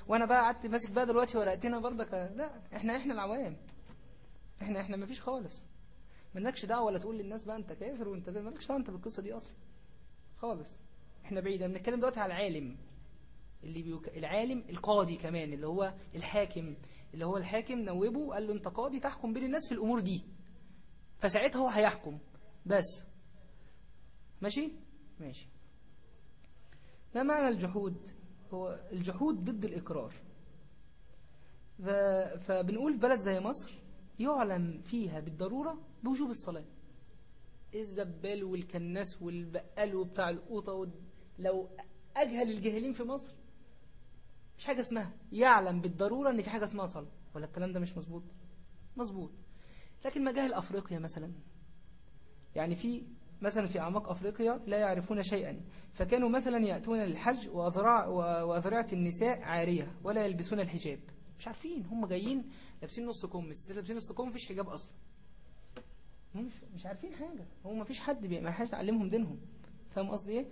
وأنا بقى قعدت ماسك بقى دلوقتي ورقتنا برضك لا إحنا إحنا العوام. إحنا إحنا مفيش خالص. مالكش دعوة ولا تقول للناس بقى انت كافر وانت مالكش دعوة انت بالقصة دي أصلا. خالص. إحنا بعيد. بنتكلم دلوقتي على العالم اللي بيوك... العالم القاضي كمان اللي هو الحاكم. اللي هو الحاكم نوبه قال له انت قاضي تحكم بين الناس في الأمور دي. فساعتها هو هيحكم. بس. ماشي؟ ماشي. ما معنى الجحود؟ هو الجحود ضد الإقرار. فبنقول في بلد زي مصر يعلم فيها بالضرورة بوجوب الصلاة. الزبال والكناس والبقال وبتاع القوطة. لو أجهل الجاهلين في مصر مش حاجة اسمها يعلم بالضرورة إن في حاجة اسمها صلاة. ولا الكلام ده مش مظبوط؟ مظبوط. لكن مجاهل أفريقيا مثلا. يعني في مثلا في أعماق أفريقيا لا يعرفون شيئا. فكانوا مثلا يأتون للحج وأذرع وأذرعة النساء عارية ولا يلبسون الحجاب. مش عارفين. هم جايين لابسين نص كم لابسين نص كم مفيش حجاب أصلا. مش مش عارفين حاجة. هو ما فيش حد ما حدش علمهم دينهم. فاهم قصدي إيه؟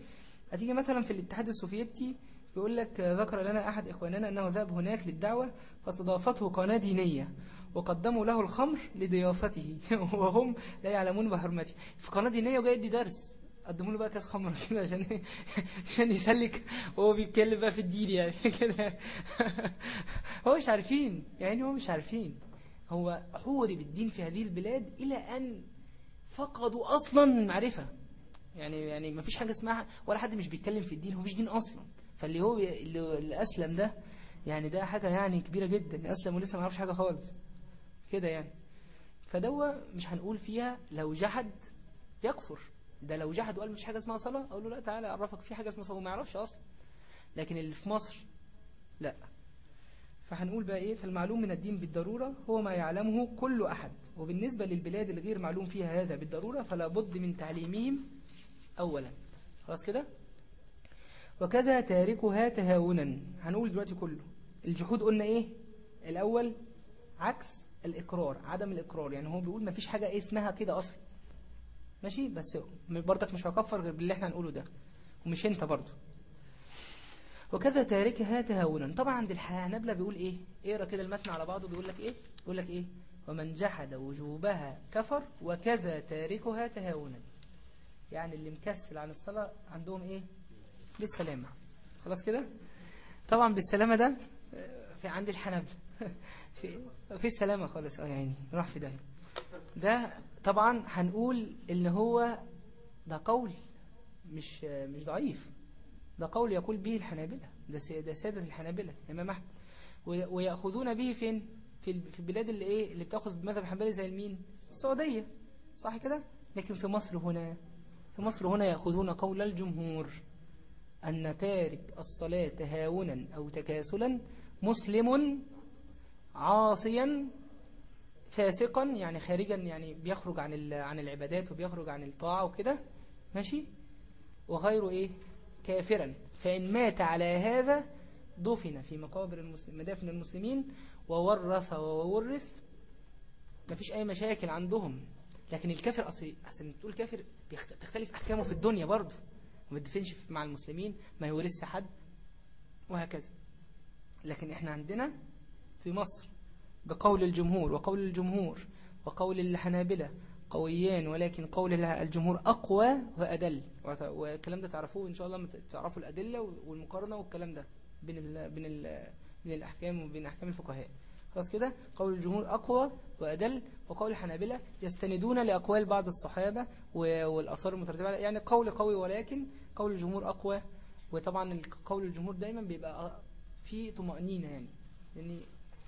هتيجي مثلا في الاتحاد السوفيتي بيقول لك ذكر لنا أحد إخواننا أنه ذهب هناك للدعوة فاستضافته قناة دينية وقدموا له الخمر لضيافته وهم لا يعلمون بحرمته. في قناة دينية وجاي يدي درس. قدموا له بقى كاس خمر كده عشان عشان يسلك. وهو بيتكلم بقى في الدين يعني كده. هو مش عارفين يعني هو مش عارفين. هو حورب الدين في هذه البلاد إلى أن فقدوا أصلا المعرفة. يعني يعني ما فيش حاجة اسمها ولا حد مش بيتكلم في الدين هو مفيش دين أصلا. فاللي هو اللي أسلم ده يعني ده حاجة يعني كبيرة جدا. أسلم ولسه ما يعرفش حاجة خالص. كده يعني. فدوا مش هنقول فيها لو جحد يكفر. ده لو جحد وقال مش حاجة اسمها صلاة أقول له لا تعالى أعرفك في حاجة اسمها صلاة. هو ما يعرفش أصلا. لكن اللي في مصر لا. فهنقول بقى إيه؟ فالمعلوم من الدين بالضرورة هو ما يعلمه كل أحد. وبالنسبة للبلاد الغير معلوم فيها هذا بالضرورة فلا بد من تعليمهم أولا. خلاص كده؟ وكذا تاركها تهاونا. هنقول دلوقتي كله. الجحود قلنا إيه؟ الأول عكس الإقرار عدم الإقرار. يعني هو بيقول ما فيش حاجة إيه اسمها كده أصلا. ماشي؟ بس برضك مش هكفر غير باللي إحنا هنقوله ده. ومش أنت برضه. وكذا تاركها تهاونا. طبعا عند الحنابلة بيقول إيه؟ اقرأ كده المتن على بعضه. بيقول لك إيه؟ بيقول لك إيه؟ ومن جحد وجوبها كفر وكذا تاركها تهاونا. يعني اللي مكسل عن الصلاة عندهم إيه؟ بالسلامة. خلاص كده؟ طبعا بالسلامة ده في عند الحنابلة في في السلامة خالص. آه يعني راح في ده. ده طبعا هنقول إن هو ده قول مش مش ضعيف. ده قول يقول به الحنابلة. ده ده سادة الحنابلة إمام أحمد. وي- ويأخذون به فين؟ في في البلاد اللي إيه؟ اللي بتأخذ بمذهب الحنبلي زي المين؟ السعودية. صح كده؟ لكن في مصر هنا في مصر هنا يأخذون قول الجمهور. أن تارك الصلاة تهاونا أو تكاسلا مسلم عاصيا فاسقا يعني خارجا يعني بيخرج عن عن العبادات وبيخرج عن الطاعة وكده ماشي؟ وغير إيه؟ كافرا. فإن مات على هذا دفن في مقابر المسلم مدافن المسلمين وورث وورث. مفيش أي مشاكل عندهم. لكن الكافر أصل أصل تقول كافر بيخت- تختلف أحكامه في الدنيا برضه. ما بتدفنش في- مع المسلمين ما يورثش حد وهكذا. لكن إحنا عندنا في مصر بقول الجمهور وقول الجمهور وقول الحنابلة قويان ولكن قول الجمهور أقوى وأدل. والكلام ده تعرفوه إن شاء الله تعرفوا الأدلة والمقارنة والكلام ده بين ال بين ال بين الأحكام وبين أحكام الفقهاء. خلاص كده؟ قول الجمهور أقوى وأدل وقول الحنابلة يستندون لأقوال بعض الصحابة والأثار المترتبة. يعني قول قوي ولكن قول الجمهور أقوى. وطبعا قول الجمهور دايما بيبقى فيه طمأنينة يعني. لأن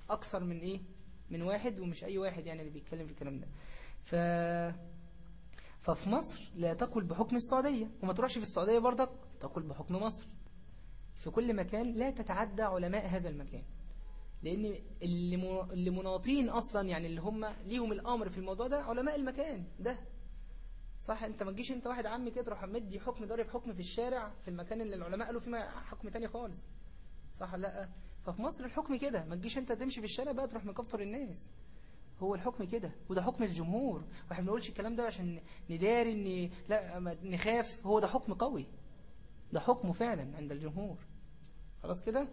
أكثر من إيه؟ من واحد ومش أي واحد يعني اللي بيتكلم في الكلام ده. ف... ففي مصر لا تقل بحكم السعودية. وما تروحش في السعودية برضك تقل بحكم مصر. في كل مكان لا تتعدى علماء هذا المكان. لأن اللي مناطين أصلا يعني اللي هم ليهم الأمر في الموضوع ده علماء المكان ده. صح؟ انت ما تجيش انت واحد عمي كده تروح مدي حكم ضارب حكم في الشارع في المكان اللي العلماء قالوا فيه حكم تاني خالص. صح لأ؟ ففي مصر الحكم كده. ما تجيش انت تمشي في الشارع بقى تروح مكفر الناس. هو الحكم كده. وده حكم الجمهور. وإحنا ما بنقولش الكلام ده عشان نداري ان لا نخاف. هو ده حكم قوي. ده حكمه فعلا عند الجمهور. خلاص كده؟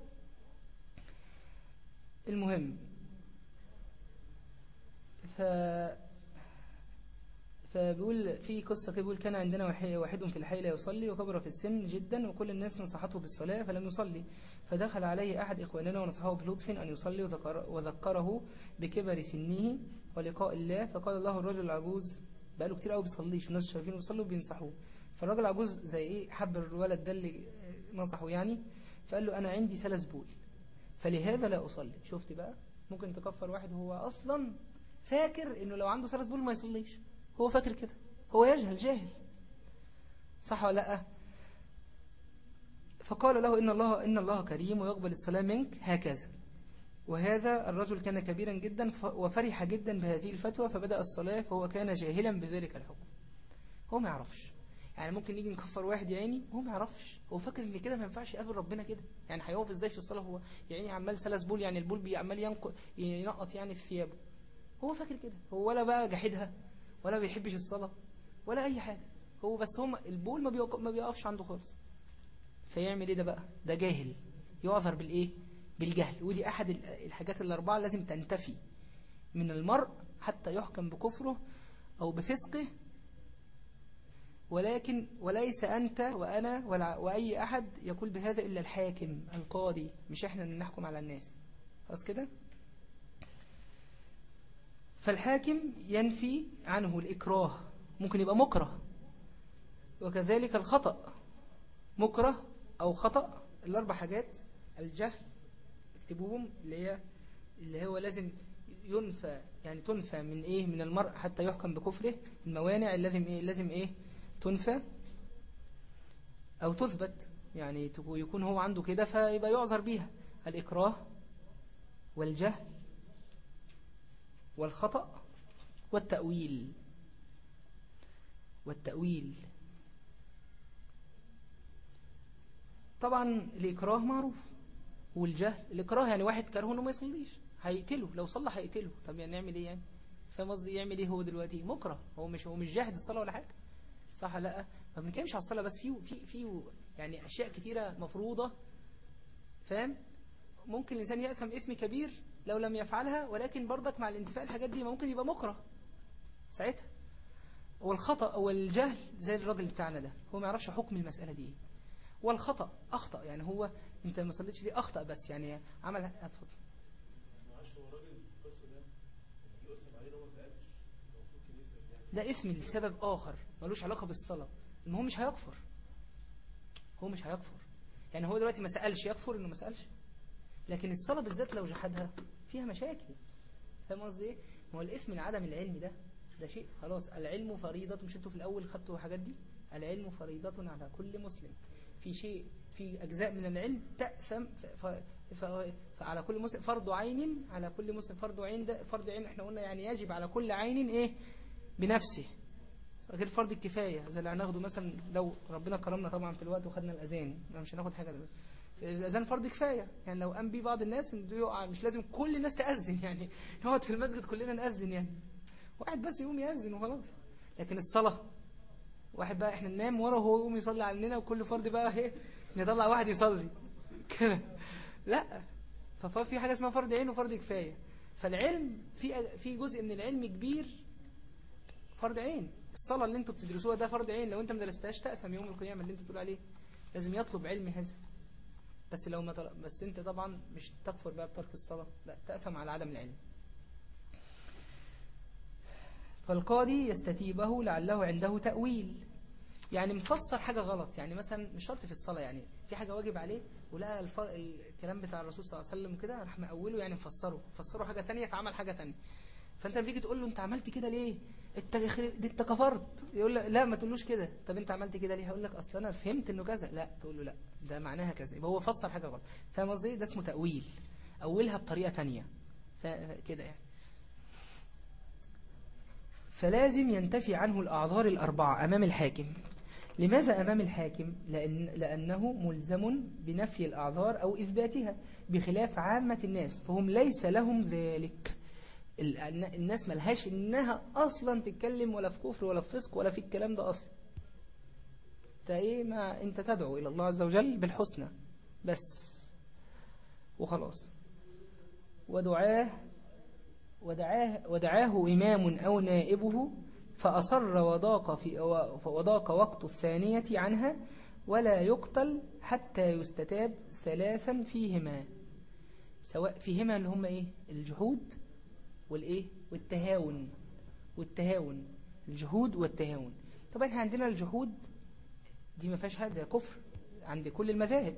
المهم. ف فبيقول في قصة كده بيقول كان عندنا واحد في الحي لا يصلي وكبر في السن جدا وكل الناس نصحته بالصلاة فلم يصلي. فدخل عليه أحد إخواننا ونصحه بلطف أن يصلي وذكر وذكره بكبر سنه ولقاء الله. فقال الله الرجل العجوز بقاله كتير قوي بيصليش والناس شايفينه بيصلوا وبينصحوه. فالراجل العجوز زي إيه حب الولد ده اللي نصحه يعني. فقال له أنا عندي سلس بول. فلهذا لا أصلي. شفت بقى؟ ممكن تكفر واحد هو أصلا فاكر إنه لو عنده سلس بول ما يصليش. هو فاكر كده. هو يجهل جاهل. صح ولا لأ؟ فقال له إن الله إن الله كريم ويقبل الصلاة منك هكذا. وهذا الرجل كان كبيرا جدا وفرح جدا بهذه الفتوى فبدأ الصلاة فهو كان جاهلا بذلك الحكم. هو ما يعرفش. يعني ممكن يجي نكفر واحد يا عيني وهو ما يعرفش. هو فاكر إن كده؟ ما ينفعش يقابل ربنا كده. يعني هيقف إزاي في الصلاة؟ هو يا عيني عمال سلس بول يعني البول عمال ينق- ينقط يعني في ثيابه. هو فاكر كده. هو ولا بقى جاحدها ولا بيحبش الصلاة ولا أي حاجة. هو بس هم البول ما ما بيقفش عنده خالص. فيعمل إيه ده بقى؟ ده جاهل. يعذر بالإيه؟ بالجهل. ودي أحد ال- الحاجات الأربعة لازم تنتفي. من المرء حتى يحكم بكفره أو بفسقه ولكن وليس أنت وأنا وأي أحد يقول بهذا إلا الحاكم القاضي مش إحنا اللي نحكم على الناس. خلاص كده؟ فالحاكم ينفي عنه الإكراه ممكن يبقى مكره وكذلك الخطأ. مكره أو خطأ الأربع حاجات الجهل اكتبوهم اللي هي اللي هو لازم ينفى يعني تنفى من إيه؟ من المرء حتى يحكم بكفره الموانع اللازم إيه؟ لازم إيه؟ تنفى أو تثبت يعني يكون هو عنده كده فيبقى يعذر بيها. الإكراه والجهل والخطأ والتأويل. والتأويل. طبعا الإكراه معروف والجهل. الإكراه يعني واحد كرهه إنه ما يصليش. هيقتله. لو صلى هيقتله. طب يعني نعمل إيه يعني؟ فاهم قصدي؟ يعمل إيه هو دلوقتي؟ مكره. هو مش هو مش جاهد الصلاة ولا حاجة. صح لا؟ ما بنتكلمش على الصلاة بس في في في يعني أشياء كتيرة مفروضة فاهم؟ ممكن الإنسان يأثم إثم كبير لو لم يفعلها ولكن برضك مع الانتفاع الحاجات دي ممكن يبقى مكره ساعتها. والخطأ والجهل زي الراجل بتاعنا ده هو ما يعرفش حكم المسألة دي. إيه والخطأ أخطأ يعني هو أنت ما صليتش دي أخطأ بس يعني عمل أتفضل
ده يسأل يعني.
ده اسم لسبب آخر. ملوش علاقة بالصلاة. ما هو مش هيكفر. هو مش هيكفر. يعني هو دلوقتي ما سألش يكفر إنه ما سألش؟ لكن الصلاة بالذات لو جحدها فيها مشاكل. فاهم قصدي إيه؟ هو الاسم العدم العلمي ده ده شيء خلاص. العلم فريضة مش أنتوا في الأول خدتوا الحاجات دي؟ العلم فريضة على كل مسلم. في شيء في أجزاء من العلم تأثم. فعلى كل مسلم. فرض عين على كل مسلم. فرض عين ده فرض عين إحنا قلنا يعني يجب على كل عين إيه؟ بنفسه. غير فرض الكفاية زي اللي هناخده مثلا لو ربنا كرمنا طبعا في الوقت وخدنا الأذان مش هناخد حاجة دلوقتي الأذان فرض كفاية. يعني لو قام بيه بعض الناس يقع مش لازم كل الناس تأذن يعني نقعد في المسجد كلنا نأذن يعني. واحد بس يقوم يأذن وخلاص. لكن الصلاة واحد بقى إحنا ننام ورا وهو يقوم يصلي علينا وكل فرد بقى إيه نطلع واحد يصلي. كده. لا. ففي حاجة اسمها فرض عين وفرض كفاية. فالعلم في في جزء من العلم كبير فرض عين. الصلاة اللي أنتوا بتدرسوها ده فرض عين لو انت ما درستهاش تأثم يوم القيامة اللي انت بتقول عليه. لازم يطلب علم هذا. بس لو ما طل... بس انت طبعا مش تكفر بقى بترك الصلاة لا تأثم على عدم العلم. فالقاضي يستتيبه لعله عنده تأويل. يعني مفسر حاجة غلط. يعني مثلا مش شرط في الصلاة يعني في حاجة واجب عليه ولقى الفرق الكلام بتاع الرسول صلى الله عليه وسلم كده راح مأوله يعني مفسره فسره حاجة تانية فعمل حاجة تانية. فأنت لما تيجي تقول له أنت عملت كده ليه؟ انت دي انت كفرت يقول لك لا ما تقولوش كده. طب أنت عملت كده ليه؟ هقول لك أصل أنا فهمت إنه كذا. لا تقول له لا ده معناها كذا. يبقى هو فسر حاجة غلط. فاهم قصدي ده اسمه تأويل. أولها بطريقة تانية. كده يعني. فلازم ينتفي عنه الأعذار الأربعة أمام الحاكم. لماذا أمام الحاكم؟ لأن لأنه ملزم بنفي الأعذار أو إثباتها بخلاف عامة الناس. فهم ليس لهم ذلك. الناس ملهاش إنها أصلا تتكلم ولا في كفر ولا في فسق ولا في الكلام ده أصلا. انت إيه ما أنت تدعو إلى الله عز وجل بالحسنى. بس. وخلاص. ودعاه ودعاه ودعاه إمام أو نائبه فأصر وضاق, في وضاق وقت الثانية عنها ولا يقتل حتى يستتاب ثلاثا فيهما. سواء فيهما اللي هم إيه؟ الجهود والإيه؟ والتهاون. والتهاون. الجهود والتهاون. طبعا إحنا عندنا الجهود دي ما فيهاش حاجة كفر عند كل المذاهب.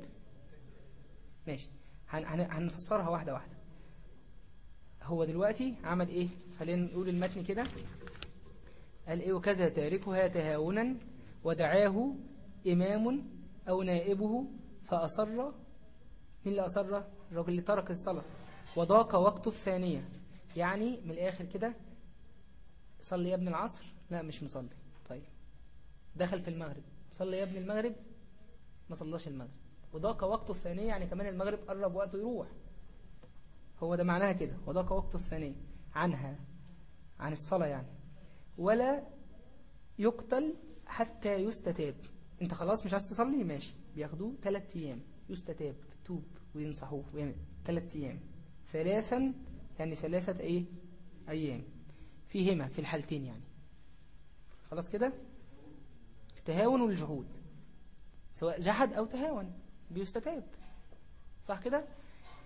ماشي. هنفسرها واحدة واحدة. هو دلوقتي عمل إيه؟ خلينا نقول المتن كده. قال إيه؟ وكذا تاركها تهاونا ودعاه إمام أو نائبه فأصر. مين اللي أصر؟ الراجل اللي ترك الصلاة. وضاق وقت الثانية. يعني من الآخر كده صلي يا ابن العصر. لا مش مصلي. طيب. دخل في المغرب. صلي يا ابن المغرب. ما صلاش المغرب. وضاق وقته الثانية يعني كمان المغرب قرب وقته يروح. هو ده معناها كده. وضاق وقته الثانية. عنها. عن الصلاة يعني. ولا يقتل حتى يستتاب. انت خلاص مش عايز تصلي؟ ماشي. بياخدوه ثلاث أيام. يستتاب توب وينصحوه ثلاث أيام. ثلاثا يعني ثلاثة إيه؟ أيام. فيهما في الحالتين يعني. خلاص كده؟ التهاون والجهود. سواء جحد أو تهاون بيستتاب. صح كده؟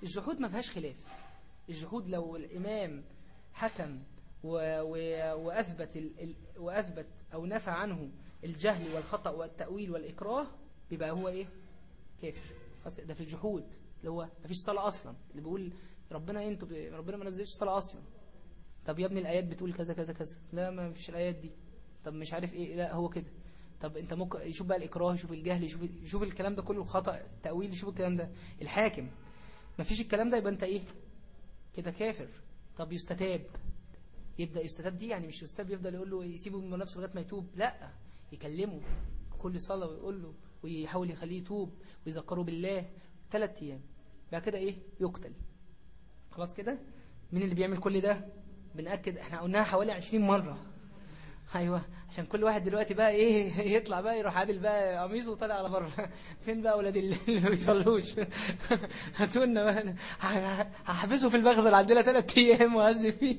الجحود ما فيهاش خلاف. الجحود لو الإمام حكم و... و... وأثبت ال... وأثبت أو نفى عنه الجهل والخطأ والتأويل والإكراه بيبقى هو إيه؟ كافر. ده في الجحود اللي هو ما فيش صلاة أصلا. اللي بيقول ربنا أنتوا. ربنا ما نزلش صلاة أصلا. طب يا ابني الآيات بتقول كذا كذا كذا. لا ما فيش الآيات دي. طب مش عارف إيه لا هو كده. طب انت ممكن يشوف بقى الإكراه يشوف الجهل يشوف, يشوف الكلام ده كله خطأ تأويل يشوف الكلام ده. الحاكم ما فيش الكلام ده يبقى انت إيه؟ كده كافر. طب يستتاب. يبدأ يستتاب دي يعني مش يستتاب يفضل يقول له يسيبه من نفسه لغاية ما يتوب. لا يكلمه كل صلاة ويقول له ويحاول يخليه يتوب ويذكره بالله. ثلاث أيام. بعد كده إيه؟ يقتل. خلاص كده؟ مين اللي بيعمل كل ده؟ بنأكد إحنا قلناها حوالي 20 مرة. أيوه عشان كل واحد دلوقتي بقى إيه يطلع بقى يروح عادل بقى قميصه وطالع على بره. فين بقى أولاد اللي ما بيصلوش؟ هاتوا لنا بقى هحبسه في المخزن عندنا ثلاث أيام وهزي فيه.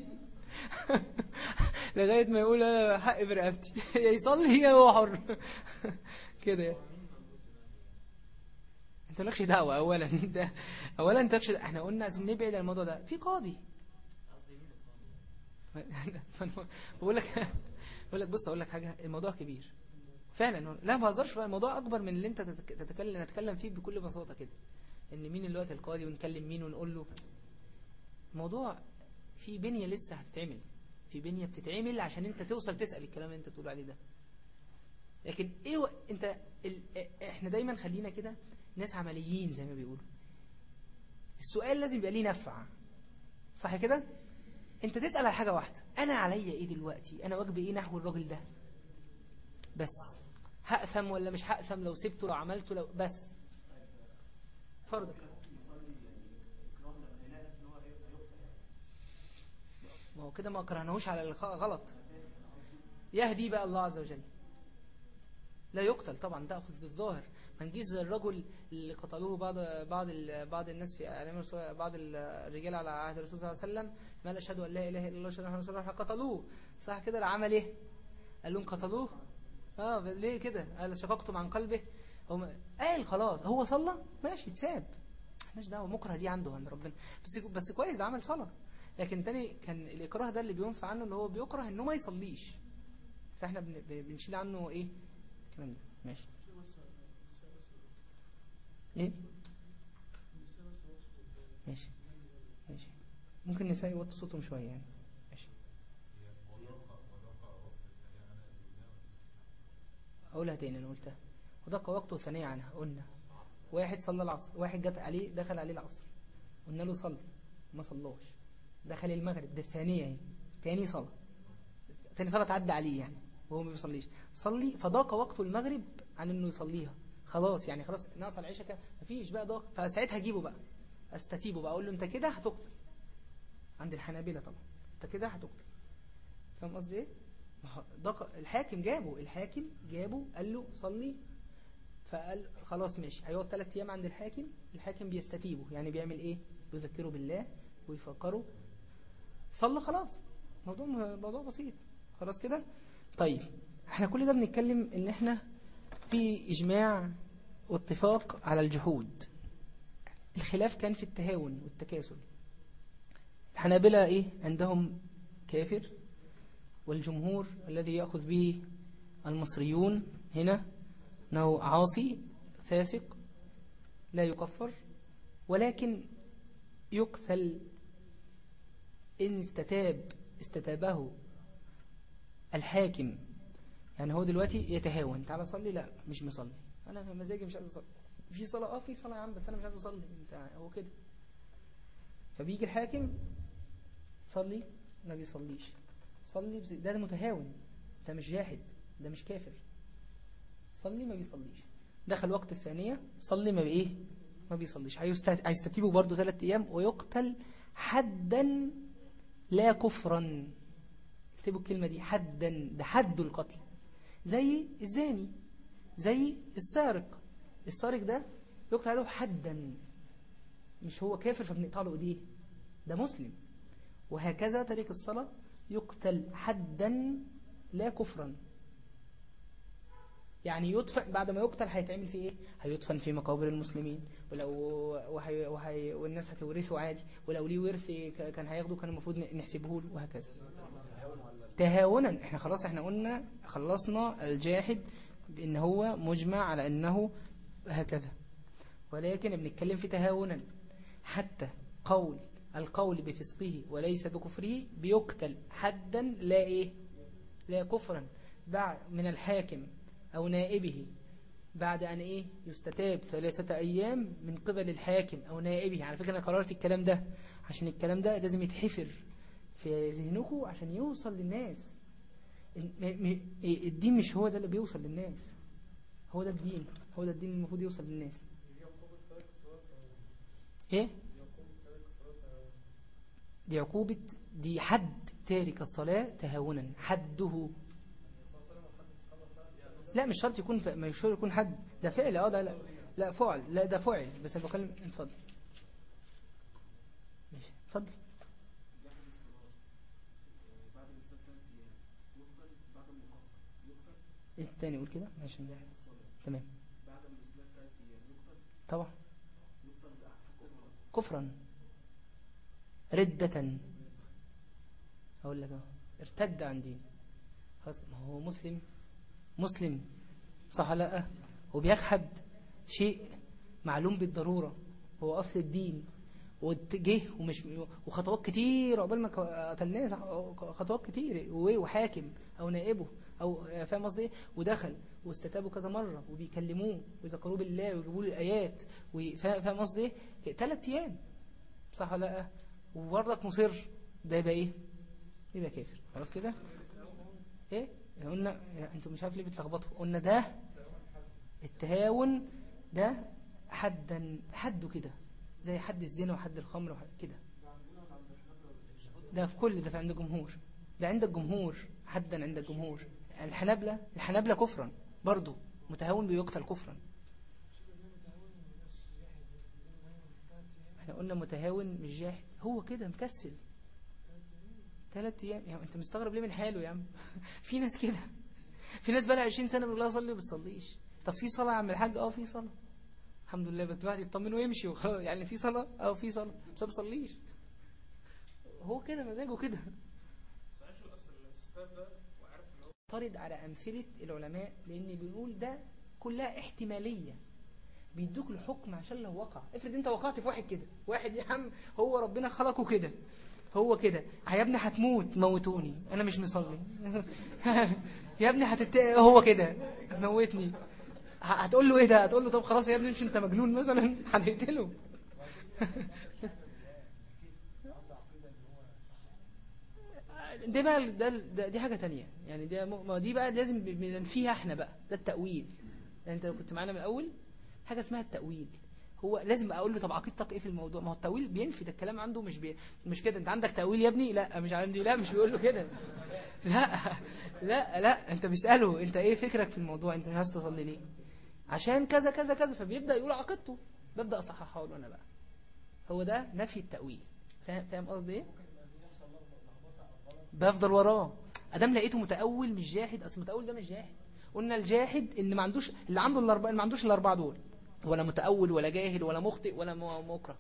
لغاية ما يقول أنا حق برقبتي. يا يصلي يا هو حر. كده يعني. أنت مالكش دعوة اولا أنت اولا أنت إحنا قلنا عايزين نبعد عن الموضوع ده. في قاضي. بقول لك يقول لك بص أقول لك حاجة. الموضوع كبير. فعلا. لا ما بهزرش الموضوع أكبر من اللي أنت تتك- تتكلم نتكلم فيه بكل بساطة كده. إن مين الوقت القاضي ونكلم مين ونقول له. موضوع في بنية لسه هتتعمل. في بنية بتتعمل عشان أنت توصل تسأل الكلام اللي أنت بتقول عليه ده. لكن إيه و... أنت ال... إحنا دايما خلينا كده ناس عمليين زي ما بيقولوا. السؤال لازم يبقى ليه نفع. صح كده؟ انت تسأل على حاجة واحدة. أنا عليا إيه دلوقتي؟ أنا واجبي إيه نحو الراجل ده؟ بس. هأثم ولا مش هأثم؟ لو سبته لو عملته لو بس. فرضا ما هو كده ما كرهناهوش على الغلط يهدي بقى الله عز وجل. لا يقتل طبعا تأخذ بالظاهر. ما نجيش زي الرجل اللي قتلوه بعض بعض بعض الناس في أيام بعض الرجال على عهد الرسول صلى الله عليه وسلم ما أشهد أن لا إله إلا الله واشهد أن محمدا رسول الله قتلوه صح كده؟ العمل إيه؟ قال لهم قتلوه. آه ليه كده؟ قال شققتم عن قلبه. هو قال خلاص هو صلى؟ ماشي اتساب. مش دعوة مكره دي عنده عند ربنا. بس بس كويس ده عمل صلاة. لكن تاني كان الإكراه ده اللي بينفع عنه اللي هو بيكره إنه ما يصليش. فإحنا بن- بن- بنشيل عنه إيه؟ الكلام ده. ماشي. إيه؟ ماشي ماشي. ممكن نساء يوطوا صوتهم شوية يعني. ماشي. اقولها تاني أنا قلتها. ودق وقته ثانية عنها. قلنا واحد صلى العصر واحد جت عليه دخل عليه العصر. قلنا له صلي. ما صلاش دخل المغرب. ده الثانية اهي تاني صلاة. تاني صلاة تعدى عليه يعني. وهو ما بيصليش. صلي فضاق وقت المغرب عن إنه يصليها. خلاص يعني خلاص ناقص العشاء كده مفيش بقى ضاق فساعتها اجيبه بقى استتيبه بقى أقول له أنت كده هتقتل. عند الحنابلة طبعا أنت كده هتقتل. فاهم قصدي إيه؟ الحاكم جابه الحاكم جابه قال له صلي. فقال خلاص ماشي هيقعد ثلاث أيام عند الحاكم الحاكم بيستتيبه يعني بيعمل إيه؟ بيذكره بالله ويفكره. صلى خلاص. موضوع موضوع بسيط. خلاص كده؟ طيب إحنا كل ده بنتكلم إن إحنا في إجماع واتفاق على الجحود. الخلاف كان في التهاون والتكاسل. الحنابلة إيه؟ عندهم كافر والجمهور الذي يأخذ به المصريون هنا أنه عاصي فاسق لا يكفر ولكن يقتل إن استتاب استتابه الحاكم. يعني هو دلوقتي يتهاون تعالى صلي لا مش مصلي. أنا في مزاجي مش عايز أصلي. في صلاة آه في صلاة يا عم بس أنا مش عايز أصلي. أنت هو كده. فبيجي الحاكم صلي ما بيصليش. صلي بز... ده متهاون ده مش جاحد ده مش كافر. صلي ما بيصليش. دخل وقت الثانية صلي ما بإيه ما بيصليش. هيست- هيستتيبه برضه ثلاث أيام ويقتل حدا لا كفرا. اكتبوا الكلمة دي حدا. ده حد القتل. زي الزاني زي السارق. السارق ده يقتل عليه حدا. مش هو كافر فبنقطع له إيديه. ده مسلم. وهكذا تارك الصلاة يقتل حدا لا كفرا. يعني يدفن بعد ما يقتل هيتعمل فيه إيه؟ هيدفن في مقابر المسلمين. ولو وحي وحي والناس هتورثه عادي. ولو ليه ورث كان هياخده كان المفروض نحسبه له وهكذا. تهاونا. إحنا خلاص إحنا قلنا خلصنا الجاحد بان هو مجمع على إنه هكذا. ولكن بنتكلم في تهاونا. حتى قول القول بفسقه وليس بكفره بيقتل حدا لا إيه؟ لا كفرا. بعد من الحاكم أو نائبه. بعد أن إيه؟ يستتاب ثلاثة أيام من قبل الحاكم أو نائبه. على فكرة أنا قررت الكلام ده. عشان الكلام ده لازم يتحفر. في ذهنكم عشان يوصل للناس. م- الدين مش هو ده اللي بيوصل للناس. هو ده الدين. هو ده الدين المفروض يوصل للناس. إيه؟ دي عقوبة دي حد تارك الصلاة تهاونا. حده. لا مش شرط يكون. مش شرط يكون حد. ده فعل. آه ده لا. لا فعل. لا ده فعل. بس أنا بكلم اتفضل. ماشي. اتفضل
جحد الصلاة آه، بعد الإنسان ثلاث أيام يقتل بعد المكفر
تاني قول كده؟
الصلاة
تمام. طبعا.
كفرا.
ردة. أقول لك أهو. ارتد عن دين. خلاص. ما هو مسلم. مسلم. صح لأ؟ وبيجحد شيء معلوم بالضرورة. هو أصل الدين. وجه ومش وخطوات كتير. عقبال ما قتلناه خطوات كتير. وحاكم. أو نائبه. أو فاهم قصدي إيه؟ ودخل واستتابوا كذا مرة وبيكلموه ويذكروه بالله ويجيبوا له الآيات فاهم قصدي إيه؟ ثلاث أيام. صح ولا لأ؟ وبرضك مصر ده يبقى إيه؟ يبقى كافر. خلاص كده؟ إيه؟ قلنا أنتوا مش عارف ليه بتلخبطوا. قلنا ده التهاون ده حدا حده كده زي حد الزنا وحد الخمر كده. ده في كل ده في عند الجمهور. ده عند الجمهور حدا عند الجمهور. الحنابلة الحنابلة كفرا برضو متهاون بيقتل كفرا. إحنا قلنا متهاون مش جاحد. هو كده مكسل. ثلاث أيام. يعني انت مستغرب ليه من حاله يا عم؟ في ناس كده. في ناس بقى لها 20 سنة بيقول لها صلي بتصليش. طب في صلاة يا عم الحاج؟ آه في صلاة. الحمد لله بس الواحد يطمن ويمشي. يعني في صلاة؟ آه في صلاة. بس ما بيصليش هو كده مزاجه كده
صحيح الاصل الاستاذ ده وعارف اللي هو
طرد على أمثلة العلماء لأن بنقول ده كلها احتمالية. بيدوك الحكم عشان لو وقع. افرض أنت وقعت في واحد كده. واحد يا عم هو ربنا خلقه كده. هو كده. يا ابني هتموت. موتوني. أنا مش مصلي. يا ابني هتت هو كده. موتني ه- هتقول له إيه ده؟ هتقول له طب خلاص يا ابني مش أنت مجنون مثلا. هتقتله. دي بقى ده ده دي حاجة تانية. يعني دي ما دي بقى لازم بننفيها إحنا بقى ده التأويل. يعني انت لو كنت معانا من الأول حاجة اسمها التأويل. هو لازم أقول له طب عقيدتك إيه في الموضوع؟ ما هو التأويل بينفي ده الكلام عنده مش بي مش كده. انت عندك تأويل يا ابني؟ لا. مش عندي. لا مش بيقول له كده. لا. لا لا. انت بيسأله انت إيه فكرك في الموضوع؟ انت مش عايز تصلي ليه عشان كذا كذا كذا. فبيبدأ يقول عقيدته. ببدأ اصححها له أنا بقى. هو ده نفي التأويل. فاهم فاهم قصدي إيه؟ بفضل وراه. ادام لقيته متأول مش جاحد اصل المتأول ده مش جاحد. قلنا الجاحد ان ما عندوش اللي عنده الاربعه اللي ما عندوش الأربعة دول ولا متأول ولا جاهل ولا مخطئ ولا مكره.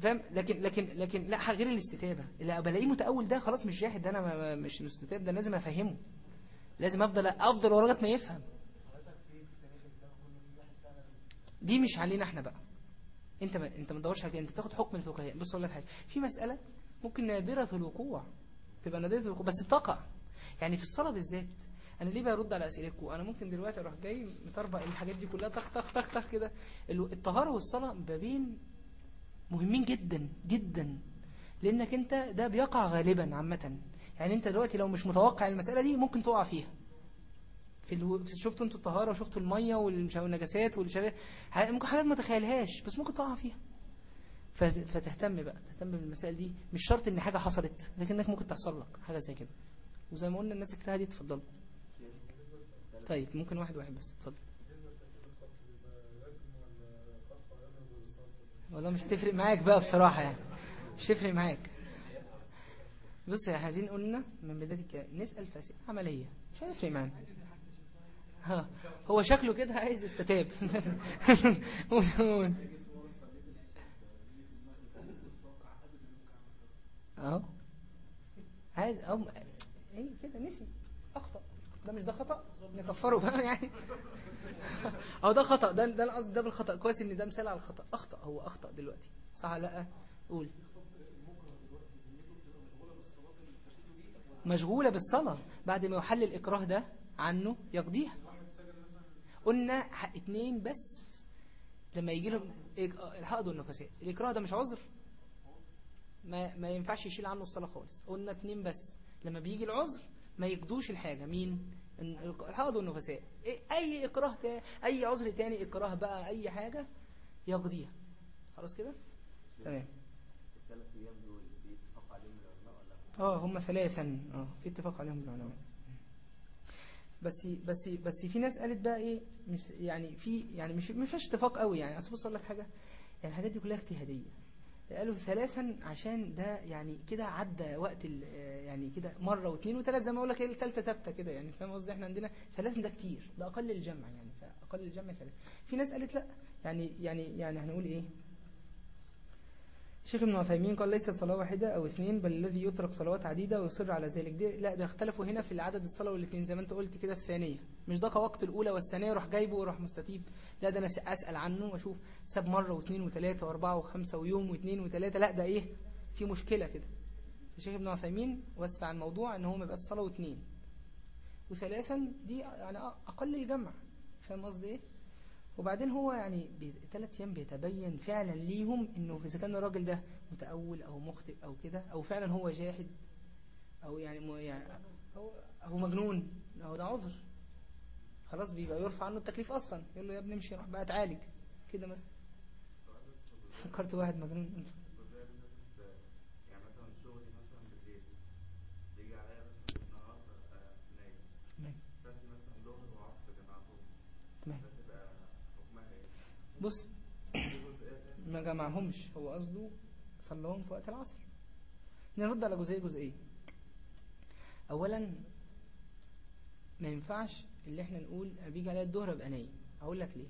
فاهم؟ لكن لكن لكن لا غير الاستتابة. اللي بلاقيه متأول ده خلاص مش جاحد ده أنا مش مستتاب ده لازم أفهمه. لازم أفضل أفضل وراه ما يفهم. دي مش علينا إحنا بقى. أنت ما أنت ما تدورش على كده. أنت تاخد حكم الفقهاء. بص أقول لك حاجة. في مسألة ممكن نادرة الوقوع. تبقى نادره الوقوع بس بتقع يعني في الصلاة بالذات أنا ليه برد على أسئلتكم؟ أنا ممكن دلوقتي أروح جاي مطربق الحاجات دي كلها طخ طخ طخ طخ كده. ال- الطهارة والصلاة بابين مهمين جدا جدا. لأنك أنت ده بيقع غالبا عامة. يعني أنت دلوقتي لو مش متوقع المسألة دي ممكن تقع فيها. في ألو... شفتوا أنتوا الطهارة وشفتوا والمش- والنجاسات والشغال ممكن حاجات ما تخيلهاش بس ممكن تقع فيها. فتهتم بقى تهتم بالمسائل دي. مش شرط إن حاجة حصلت لكنك ممكن تحصل لك حاجة زي كده. وزي ما قلنا الناس اجتهدت اتفضلوا. طيب ممكن واحد واحد بس. اتفضل. والله مش هتفرق معاك بقى بصراحة يعني. مش هتفرق معاك. بص يا عايزين قلنا من بداية الكلام نسأل فاسئله عملية. مش هيفرق معانا. ها هو شكله كده عايز يستتاب قول قول أهو. عادي اهو إيه كده نسي. أخطأ. ده مش ده خطأ؟ نكفره بقى يعني. أو ده خطأ. ده ده القصد ده بالخطأ. كويس إن ده مثال على الخطأ. أخطأ. هو أخطأ دلوقتي. صح لأ؟ قول. مشغولة بالصلاة. بعد ما يحل الإكراه ده عنه يقضيها. قلنا اتنين بس لما يجي لهم إك- الحائض والنفساء الإكراه ده مش عذر. ما, ما ينفعش يشيل عنه الصلاة خالص. قلنا اتنين بس. لما بيجي العذر ما يقضوش الحاجة. مين؟ ال- الحائض والنفساء. إيه- أي إكراه تا أي عذر تاني إكراه بقى أي حاجة يقضيها. خلاص كده؟ تمام.
الثلاث أيام دول عليهم العلماء ولا
آه هم ثلاثا. آه في اتفاق عليهم العلماء بس بس بس في ناس قالت بقى إيه مش يعني في يعني مش ما فيش اتفاق قوي يعني. أصل بص أقول لك حاجة. يعني الحاجات دي كلها اجتهادية. قالوا ثلاثا عشان ده يعني كده عدى وقت آه، يعني كده مرة واثنين وثلاث زي ما أقول لك إيه الثالثه ثابته كده يعني فاهم قصدي؟ إحنا عندنا ثلاثا ده كتير ده أقل الجمع يعني فأقل الجمع ثلاثة. في ناس قالت لأ يعني يعني يعني هنقول إيه؟ شيخ ابن عثيمين قال ليس صلاة واحدة أو اثنين بل الذي يترك صلوات عديدة ويصر على ذلك. دي لأ ده اختلفوا هنا في العدد الصلاة والاثنين زي ما أنت قلت كده الثانية. مش ده وقت الأولى والثانية يروح جايبه ويروح مستتيب. لا ده أنا أسأل عنه وأشوف ساب مرة واثنين وثلاثة وأربعة وخمسة ويوم واثنين وثلاثة. لا ده إيه؟ في مشكلة كده. الشيخ ابن عثيمين وسع الموضوع إن هو ما يبقاش صلاة واثنين. وثلاثا دي يعني أقل الجمع. فاهم قصدي إيه؟ وبعدين هو يعني ثلاث أيام بيتبين فعلا ليهم إنه إذا كان الراجل ده متأول أو مخطئ أو كده أو فعلا هو جاحد أو يعني, يعني أو مجنون أو ده عذر. خلاص بيبقى يرفع عنه التكليف أصلا. يقول له يا ابني امشي روح بقى اتعالج كده مثلا. فكرت واحد مجنون.
يعني إيه؟
بص
تانية
ما جمعهمش. هو قصده صلوهم في وقت العصر. نرد على جزئية جزئية أولا ما ينفعش اللي إحنا نقول بيجي عليا الظهر ابقى نايم. أقول لك ليه.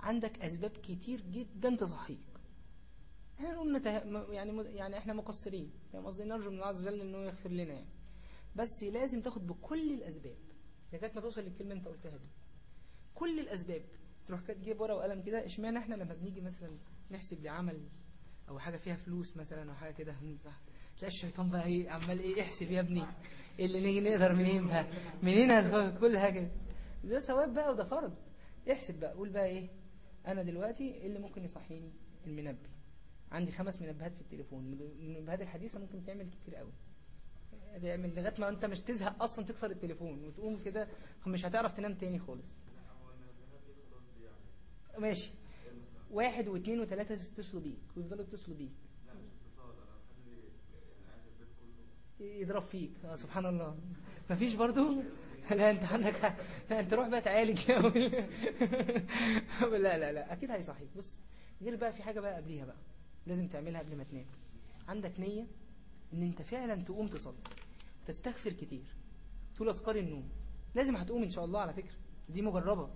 عندك أسباب كتير جدا تصحيك إحنا نقول نته... يعني مد- يعني إحنا مقصرين. فاهم قصدي؟ نرجو من الله عز وجل إنه يغفر لنا يعني. بس لازم تاخد بكل الأسباب. لغايه ما توصل للكلمة أنت قلتها دي. كل الأسباب. تروح كده تجيب ورقة وقلم كده. اشمعنى إحنا لما بنيجي مثلا نحسب لعمل أو حاجة فيها فلوس مثلا أو حاجة كده؟ تلاقي الشيطان بقى إيه؟ عمال إيه؟ احسب يا ابني. إيه اللي نيجي نقدر منين بقى؟ منين هتخ- كل حاجة. ده ثواب بقى وده فرض. احسب بقى. قول بقى إيه؟ أنا دلوقتي إيه اللي ممكن يصحيني؟ المنبه. عندي خمس منبهات في التليفون. المنبهات الحديثة ممكن تعمل كتير قوي. تعمل لغاية ما أنت مش تزهق أصلا تكسر التليفون وتقوم كده مش هتعرف تنام تاني خالص. ماشي. واحد واثنين وثلاثة يتصلوا بيك. ويفضلوا يتصلوا بيك
لا مش اتصال أنا بخلي يعني قاعد البيت كله
يضرب فيك. آه سبحان الله. مفيش برضو؟ لا انت عندك لا انت روح بقى تعالج لا لا لا. أكيد هيصحيك بص غير بقى في حاجة بقى قبليها بقى. لازم تعملها قبل ما تنام. عندك نية إن أنت فعلا تقوم تصلي. تستغفر كتير. تقول أذكار النوم. لازم هتقوم إن شاء الله على فكرة. دي مجربة.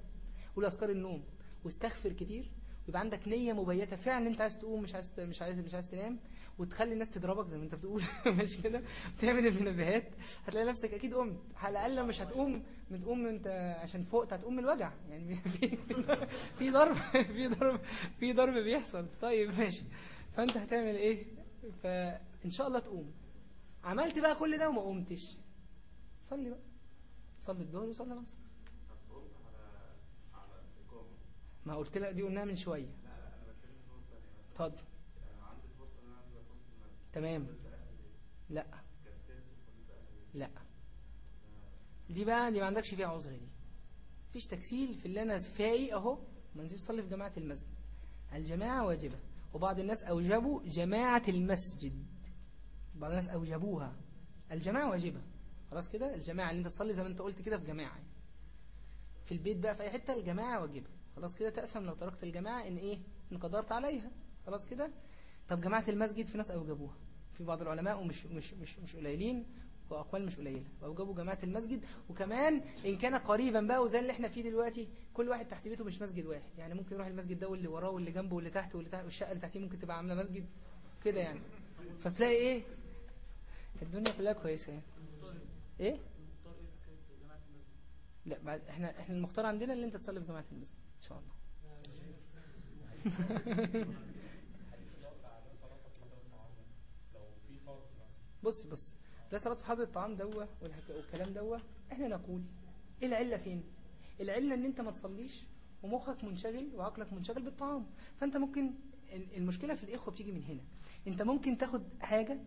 قول أذكار النوم. واستغفر كتير. ويبقى عندك نية مبيتة. فعلا أنت عايز تقوم مش عايز مش عايز مش عايز تنام. وتخلي الناس تضربك زي ما انت بتقول. مش كده؟ تعمل المنبهات هتلاقي نفسك أكيد قمت. على الأقل مش هتقوم. بتقوم أنت عشان فوقت هتقوم من الوجع. يعني في في ضرب في ضرب في ضرب بيحصل. طيب ماشي. فأنت هتعمل إيه؟ فان شاء الله تقوم. عملت بقى كل ده وما قمتش. صلي بقى. صلي الظهر وصلي العصر. ما قلت لك دي قلناها من شوية.
لا
تمام. لا. لا. دي بقى دي ما عندكش فيها عذر دي. مفيش تكسيل في اللي أنا فايق أهو ما نزلش اصلي في جماعة المسجد. الجماعة واجبة. وبعض الناس أوجبوا جماعة المسجد. بعض الناس أوجبوها. الجماعة واجبة. خلاص كده؟ الجماعة اللي أنت تصلي زي ما أنت قلت كده في جماعة. في البيت بقى في أي حتة؟ الجماعة واجبة. خلاص كده تأثم لو تركت الجماعة إن إيه؟ إن قدرت عليها. خلاص كده؟ طب جماعة المسجد في ناس أوجبوها. في بعض العلماء ومش مش مش مش قليلين وأقوال مش قليلة. وأوجبوا جماعة المسجد وكمان إن كان قريبا بقى وزي اللي إحنا فيه دلوقتي كل واحد تحت بيته مش مسجد واحد. يعني ممكن يروح المسجد ده واللي وراه واللي جنبه واللي تحت واللي تحت والشقة اللي تحتيه ممكن تبقى عاملة مسجد كده يعني. فتلاقي إيه؟ الدنيا كلها كويسة يعني. إيه؟ لا بعد إحنا إحنا المختار عندنا اللي أنت تصلي في جماعة المسجد إن شاء الله
لو في فرض مثلا
بص بص ده صلاة في حضر الطعام دوة والكلام دوة. إحنا نقول إيه العلة فين؟ العلة إن أنت ما تصليش ومخك منشغل وعقلك منشغل بالطعام. فأنت ممكن ال- المشكلة في الإخوة بتيجي من هنا. أنت ممكن تاخد حاجة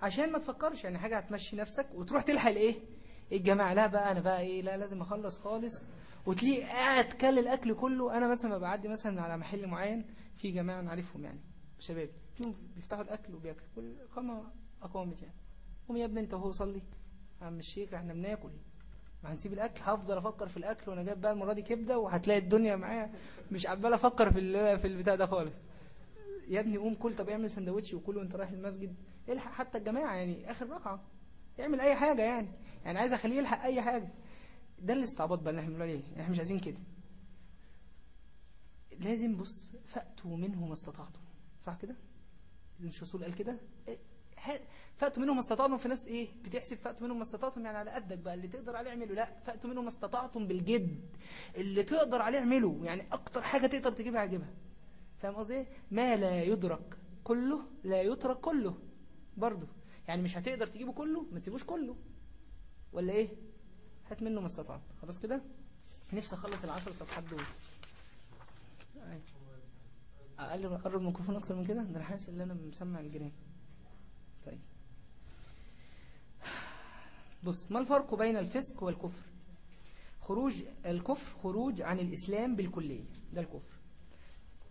عشان ما تفكرش يعني حاجة هتمشي نفسك وتروح تلحق الإيه؟ الجماعة. لا بقى أنا بقى إيه؟ لا لازم أخلص خالص. وتلاقيه قاعد كل الأكل كله. أنا مثلا بعدي مثلا على محل معين في جماعة نعرفهم يعني. شباب بيفتحوا الأكل وبياكلوا والقامة اقامت يعني قوم يا ابني أنت وهو صلي. عم الشيخ إحنا بناكل. ما هنسيب الأكل. هفضل أفكر في الأكل وأنا جايب بقى المرة دي كبدة وهتلاقي الدنيا معايا. مش عمال أفكر في في البتاع ده خالص. يا ابني قوم كل طب اعمل سندوتش وكل وانت رايح المسجد. الحق حتى الجماعة يعني آخر ركعه اعمل أي حاجة يعني. يعني عايز أخليه يلحق أي حاجة. ده الاستعباط بقى اللي إحنا بنقول عليه. إحنا مش عايزين كده. لازم بص فأتوا منه ما استطعتم صح كده؟ مش الرسول قال كده؟ فأتوا منهم ما استطعتم في ناس إيه؟ بتحسب فأتوا منهم ما استطعتم يعني على قدك بقى. اللي تقدر عليه اعمله. لا فأتوا منهم ما استطعتم بالجد. اللي تقدر عليه اعمله. يعني أكتر حاجة تقدر تجيبها اجيبها فاهم قصدي إيه؟ ما لا يدرك كله لا يترك كله. برضه يعني مش هتقدر تجيبه كله ما تسيبوش كله. ولا إيه؟ هات منه ما استطعت. خلاص كده؟ نفسي أخلص العشر صفحات دول. أي. أقل أقرب الميكروفون أكتر من كده؟ ده أنا حاسس إن أنا مسمع الجيران طيب بص ما الفرق بين الفسق والكفر؟ خروج الكفر خروج عن الإسلام بالكلية ده الكفر.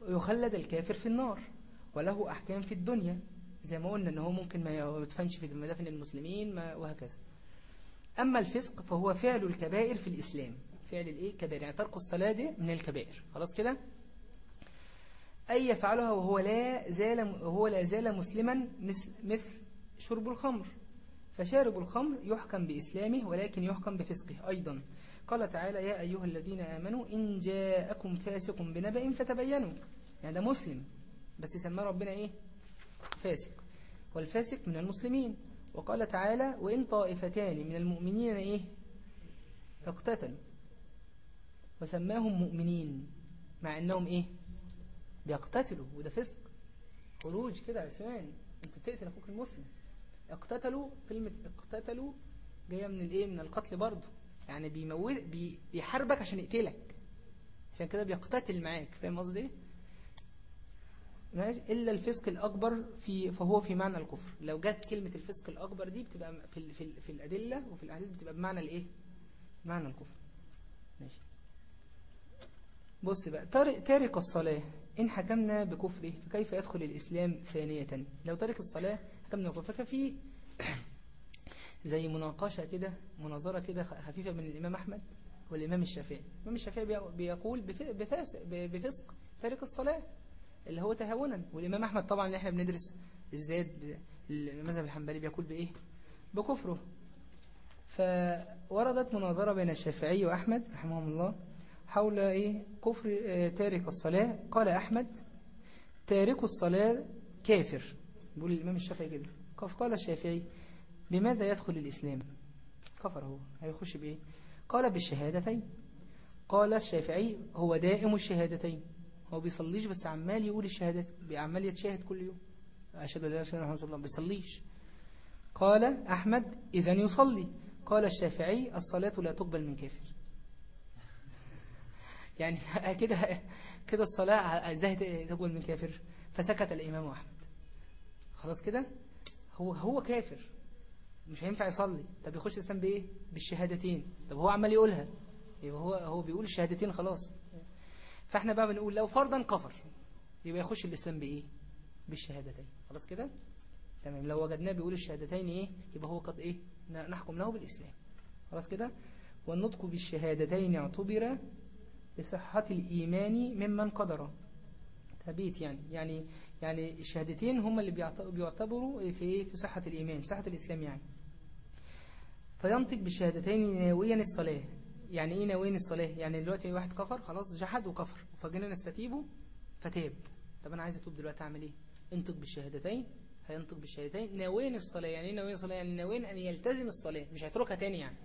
يخلد الكافر في النار وله أحكام في الدنيا زي ما قلنا إن هو ممكن ما يدفنش في مدافن المسلمين ما وهكذا. أما الفسق فهو فعل الكبائر في الإسلام. فعل الإيه؟ كبائر. يعني ترك الصلاة دي من الكبائر. خلاص كده؟ أي يفعلها وهو لا زال وهو لا زال مسلما مثل شرب الخمر. فشارب الخمر يحكم بإسلامه ولكن يحكم بفسقه أيضا. قال تعالى يا أيها الذين آمنوا إن جاءكم فاسق بنبأ فتبينوا. يعني ده مسلم بس سماه ربنا إيه؟ فاسق. والفاسق من المسلمين. وقال تعالى وإن طائفتان من المؤمنين إيه؟ اقتتلوا. وسماهم مؤمنين مع أنهم إيه؟ بيقتتلوا. وده فسق. خروج كده عصيان أنت بتقتل أخوك المسلم. اقتتلوا كلمة اقتتلوا جاية من الايه؟ من القتل برضه. يعني بيموت بي بيحاربك عشان يقتلك. عشان كده بيقتتل معاك. فاهم قصدي إيه؟ ماشي. إلا الفسق الأكبر في فهو في معنى الكفر. لو جت كلمة الفسق الأكبر دي بتبقى في ال في, ال في الأدلة وفي الأحاديث بتبقى بمعنى الإيه؟ معنى الكفر. ماشي. بص بقى. تارك الصلاة. إن حكمنا بكفره فكيف يدخل الإسلام ثانية؟ لو تارك الصلاة بكفره ففي زي مناقشة كده مناظرة كده خفيفة من الإمام أحمد والإمام الشافعي. الإمام الشافعي بي- بيقول بفسق تارك الصلاة اللي هو تهاونا. والإمام أحمد طبعا اللي إحنا بندرس الزاد المذهب الحنبلي بيقول بإيه؟ بكفره. فوردت مناظرة بين الشافعي وأحمد رحمهم الله حول إيه؟ كفر آه، تارك الصلاة. قال أحمد تارك الصلاة كافر. بيقول الإمام الشافعي كده كف- قال الشافعي بماذا يدخل الإسلام؟ كفر هو. هيخش بإيه؟ قال بالشهادتين. قال الشافعي هو دائم الشهادتين. هو بيصليش بس عمال يقول الشهادات عمال يتشاهد كل يوم. أشهد أن لا إله إلا الله الله بيصليش. قال أحمد إذا يصلي. قال الشافعي الصلاة لا تقبل من كافر. يعني كده كده الصلاة إزاي تقبل من كافر فسكت الإمام أحمد. خلاص كده؟ هو هو كافر. مش هينفع يصلي. طب يخش الإسلام بإيه؟ بالشهادتين. طب هو عمال يقولها. يبقى هو هو بيقول الشهادتين خلاص. فإحنا بقى بنقول لو فرضا كفر يبقى يخش الإسلام بإيه؟ بالشهادتين. خلاص كده؟ تمام. لو وجدناه بيقول الشهادتين إيه؟ يبقى هو قد إيه؟ نحكم له بالإسلام. خلاص كده؟ والنطق بالشهادتين اعتبر لصحة الإيمان ممن قدر تبيت يعني. يعني يعني الشهادتين هم اللي بيعت- بيعتبروا في إيه؟ في صحة الإيمان صحة الإسلام يعني. فينطق بالشهادتين ناويا الصلاة. يعني إيه ناويا الصلاة؟ يعني دلوقتي واحد كفر خلاص جحد وكفر. فجينا نستتيبه فتاب. طب أنا عايز أتوب دلوقتي أعمل إيه؟ انطق بالشهادتين. هينطق بالشهادتين. ناويا الصلاة. يعني إيه ناويا الصلاة؟ يعني ناويا أن يلتزم الصلاة. مش هيتركها تاني يعني.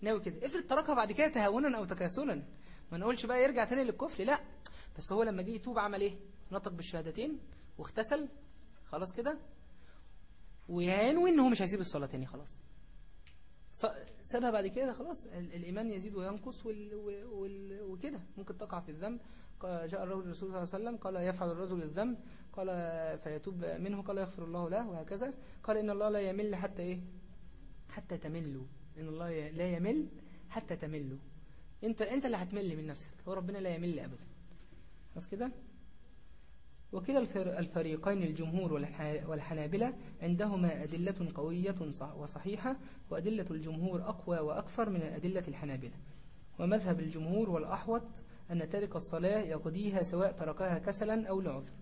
ناوي كده. افرض تركها بعد كده تهاونا أو تكاسلا. ما نقولش بقى يرجع تاني للكفر. لا. بس هو لما جه يتوب عمل إيه؟ نطق بالشهادتين واغتسل خلاص كده. وينوي إن هو مش هيسيب الصلاة تاني خلاص. سابها بعد كده خلاص. ال- الإيمان يزيد وينقص. وكده. ممكن تقع في الذنب. جاء الرجل الرسول صلى الله عليه وسلم قال يفعل الرجل الذنب؟ قال فيتوب منه؟ قال يغفر الله له وهكذا. قال إن الله لا يمل حتى إيه؟ حتى تملوا. إن الله لا يمل حتى تملوا. أنت أنت اللي هتمل من نفسك. هو ربنا لا يمل ابدا. بس كده؟ وكلا الفر- الفريقين الجمهور والح- والحنابلة عندهما أدلة قوية صح- وصحيحة وأدلة الجمهور أقوى وأكثر من أدلة الحنابلة. ومذهب الجمهور والأحوط أن تارك الصلاة يقضيها سواء تركها كسلا أو لعذر.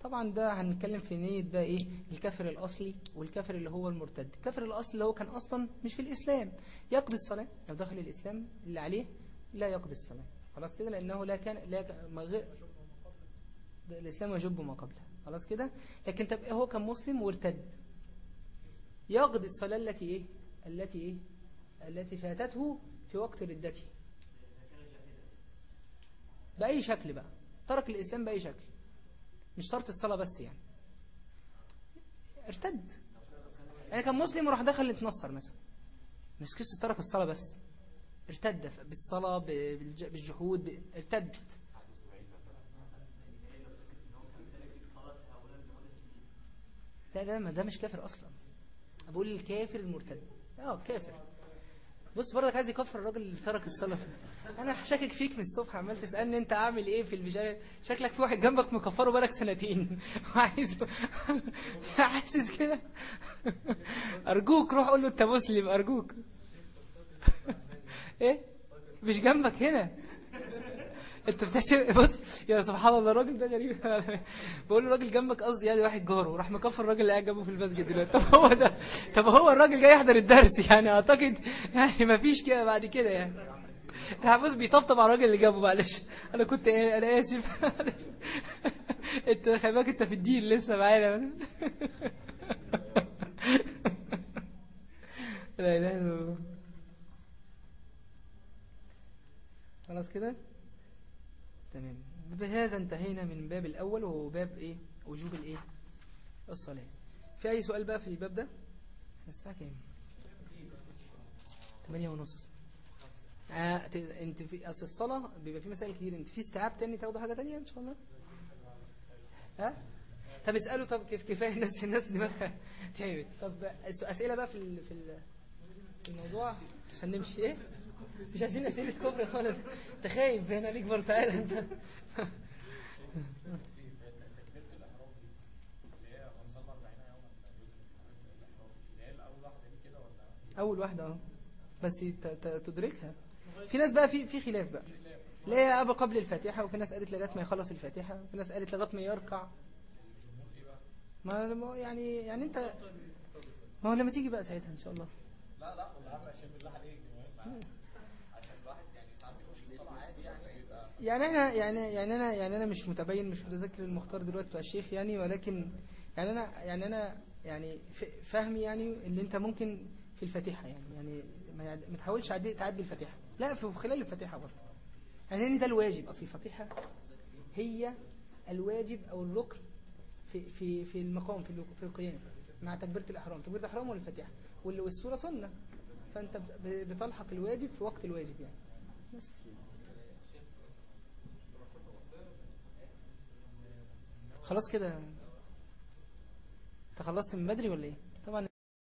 طبعا ده هنتكلم في نية بقى إيه؟ الكافر الأصلي والكافر اللي هو المرتد. الكافر الأصلي اللي هو كان أصلا مش في الإسلام. يقضي الصلاة. لو دخل الإسلام اللي عليه لا يقضي الصلاة. خلاص كده لأنه لا كان لا الإسلام يجب ما قبله. خلاص كده؟ لكن طب هو كان مسلم وارتد. يقضي الصلاة التي إيه؟ التي إيه؟ التي فاتته في وقت ردته. بأي شكل بقى؟ ترك الإسلام بأي شكل؟ مش شرط الصلاة بس يعني. ارتد. يعني كان مسلم وراح دخل يتنصر مثلا. مش قصة ترك الصلاة بس. ارتد بالصلاة بالجحود ارتد. لا لا ما ده مش كافر أصلا. بقول الكافر المرتد. آه كافر. بص برضك عايز يكفر الراجل اللي ترك الصلاة أنا شاكك فيك من الصبح عمال تسألني أنت عامل إيه في البجاية شكلك في واحد جنبك مكفره بالك سنتين. وعايز حاسس كده. أرجوك روح قول له أنت مسلم أرجوك. إيه؟ مش جنبك هنا. انت بتحسب بص يا سبحان الله الراجل ده غريب. بقول له راجل جنبك قصدي يعني واحد جاره. راح مكفر الراجل اللي قاعد جنبه في المسجد دلوقتي. طب هو ده طب هو الراجل جاي يحضر الدرس يعني؟ أعتقد يعني ما فيش كده بعد كده يعني. بص بيطبطب على الراجل اللي جنبه معلش. أنا كنت إيه أنا آسف. أنت خلي بالك أنت في الدين لسه معانا. لا إله إلا الله. خلاص كده؟ بهذا انتهينا من باب الأول وهو باب إيه؟ وجوب الإيه؟ الصلاة. في أي سؤال بقى في الباب ده؟ الساعة كام ثمانية ونص. آه انت في أصل الصلاة بيبقى في مسائل كتير. انت في استيعاب تاني تاخدوا حاجة تانية إن شاء الله؟ ها؟ طب اسألوا طب كيف كفاية الناس الناس دماغها تعبت. طب أسئلة بقى في في ال- في الموضوع عشان نمشي إيه؟ مش عايزين أسئلة كبرى خالص. انت خايف هنا ليك برضه تعالى. انت أول واحدة آه بس تدركها. في ناس بقى في في خلاف بقى. لا يا ابا قبل الفاتحة وفي ناس قالت لغاية ما يخلص الفاتحة وفي ناس قالت لغاية ما يركع. ما- يعني يعني انت ما هو لما تيجي بقى ساعتها إن شاء الله.
لا لا والله عشان بالله عليك دي مهمة عشان الواحد يعني ساعات بيخش الصلاة عادي يعني أنا
يعني يعني أنا يعني أنا مش متبين مش متذكر المختار دلوقتي بتاع الشيخ يعني ولكن يعني أنا يعني أنا يعني فهمي يعني اللي أنت ممكن في الفاتحة يعني يعني ما تحاولش تعدي الفاتحة. لا في خلال الفاتحة برضه. يعني ده الواجب. أصل الفاتحة هي الواجب أو الركن في في في المقام في في القيام مع تكبيرة الأحرام. تكبيرة الأحرام والفاتحة. وال- والسورة سنة. فأنت بتلحق الواجب في وقت الواجب يعني. بس. خلاص كده. انت خلصت من بدري ولا إيه؟ طبعا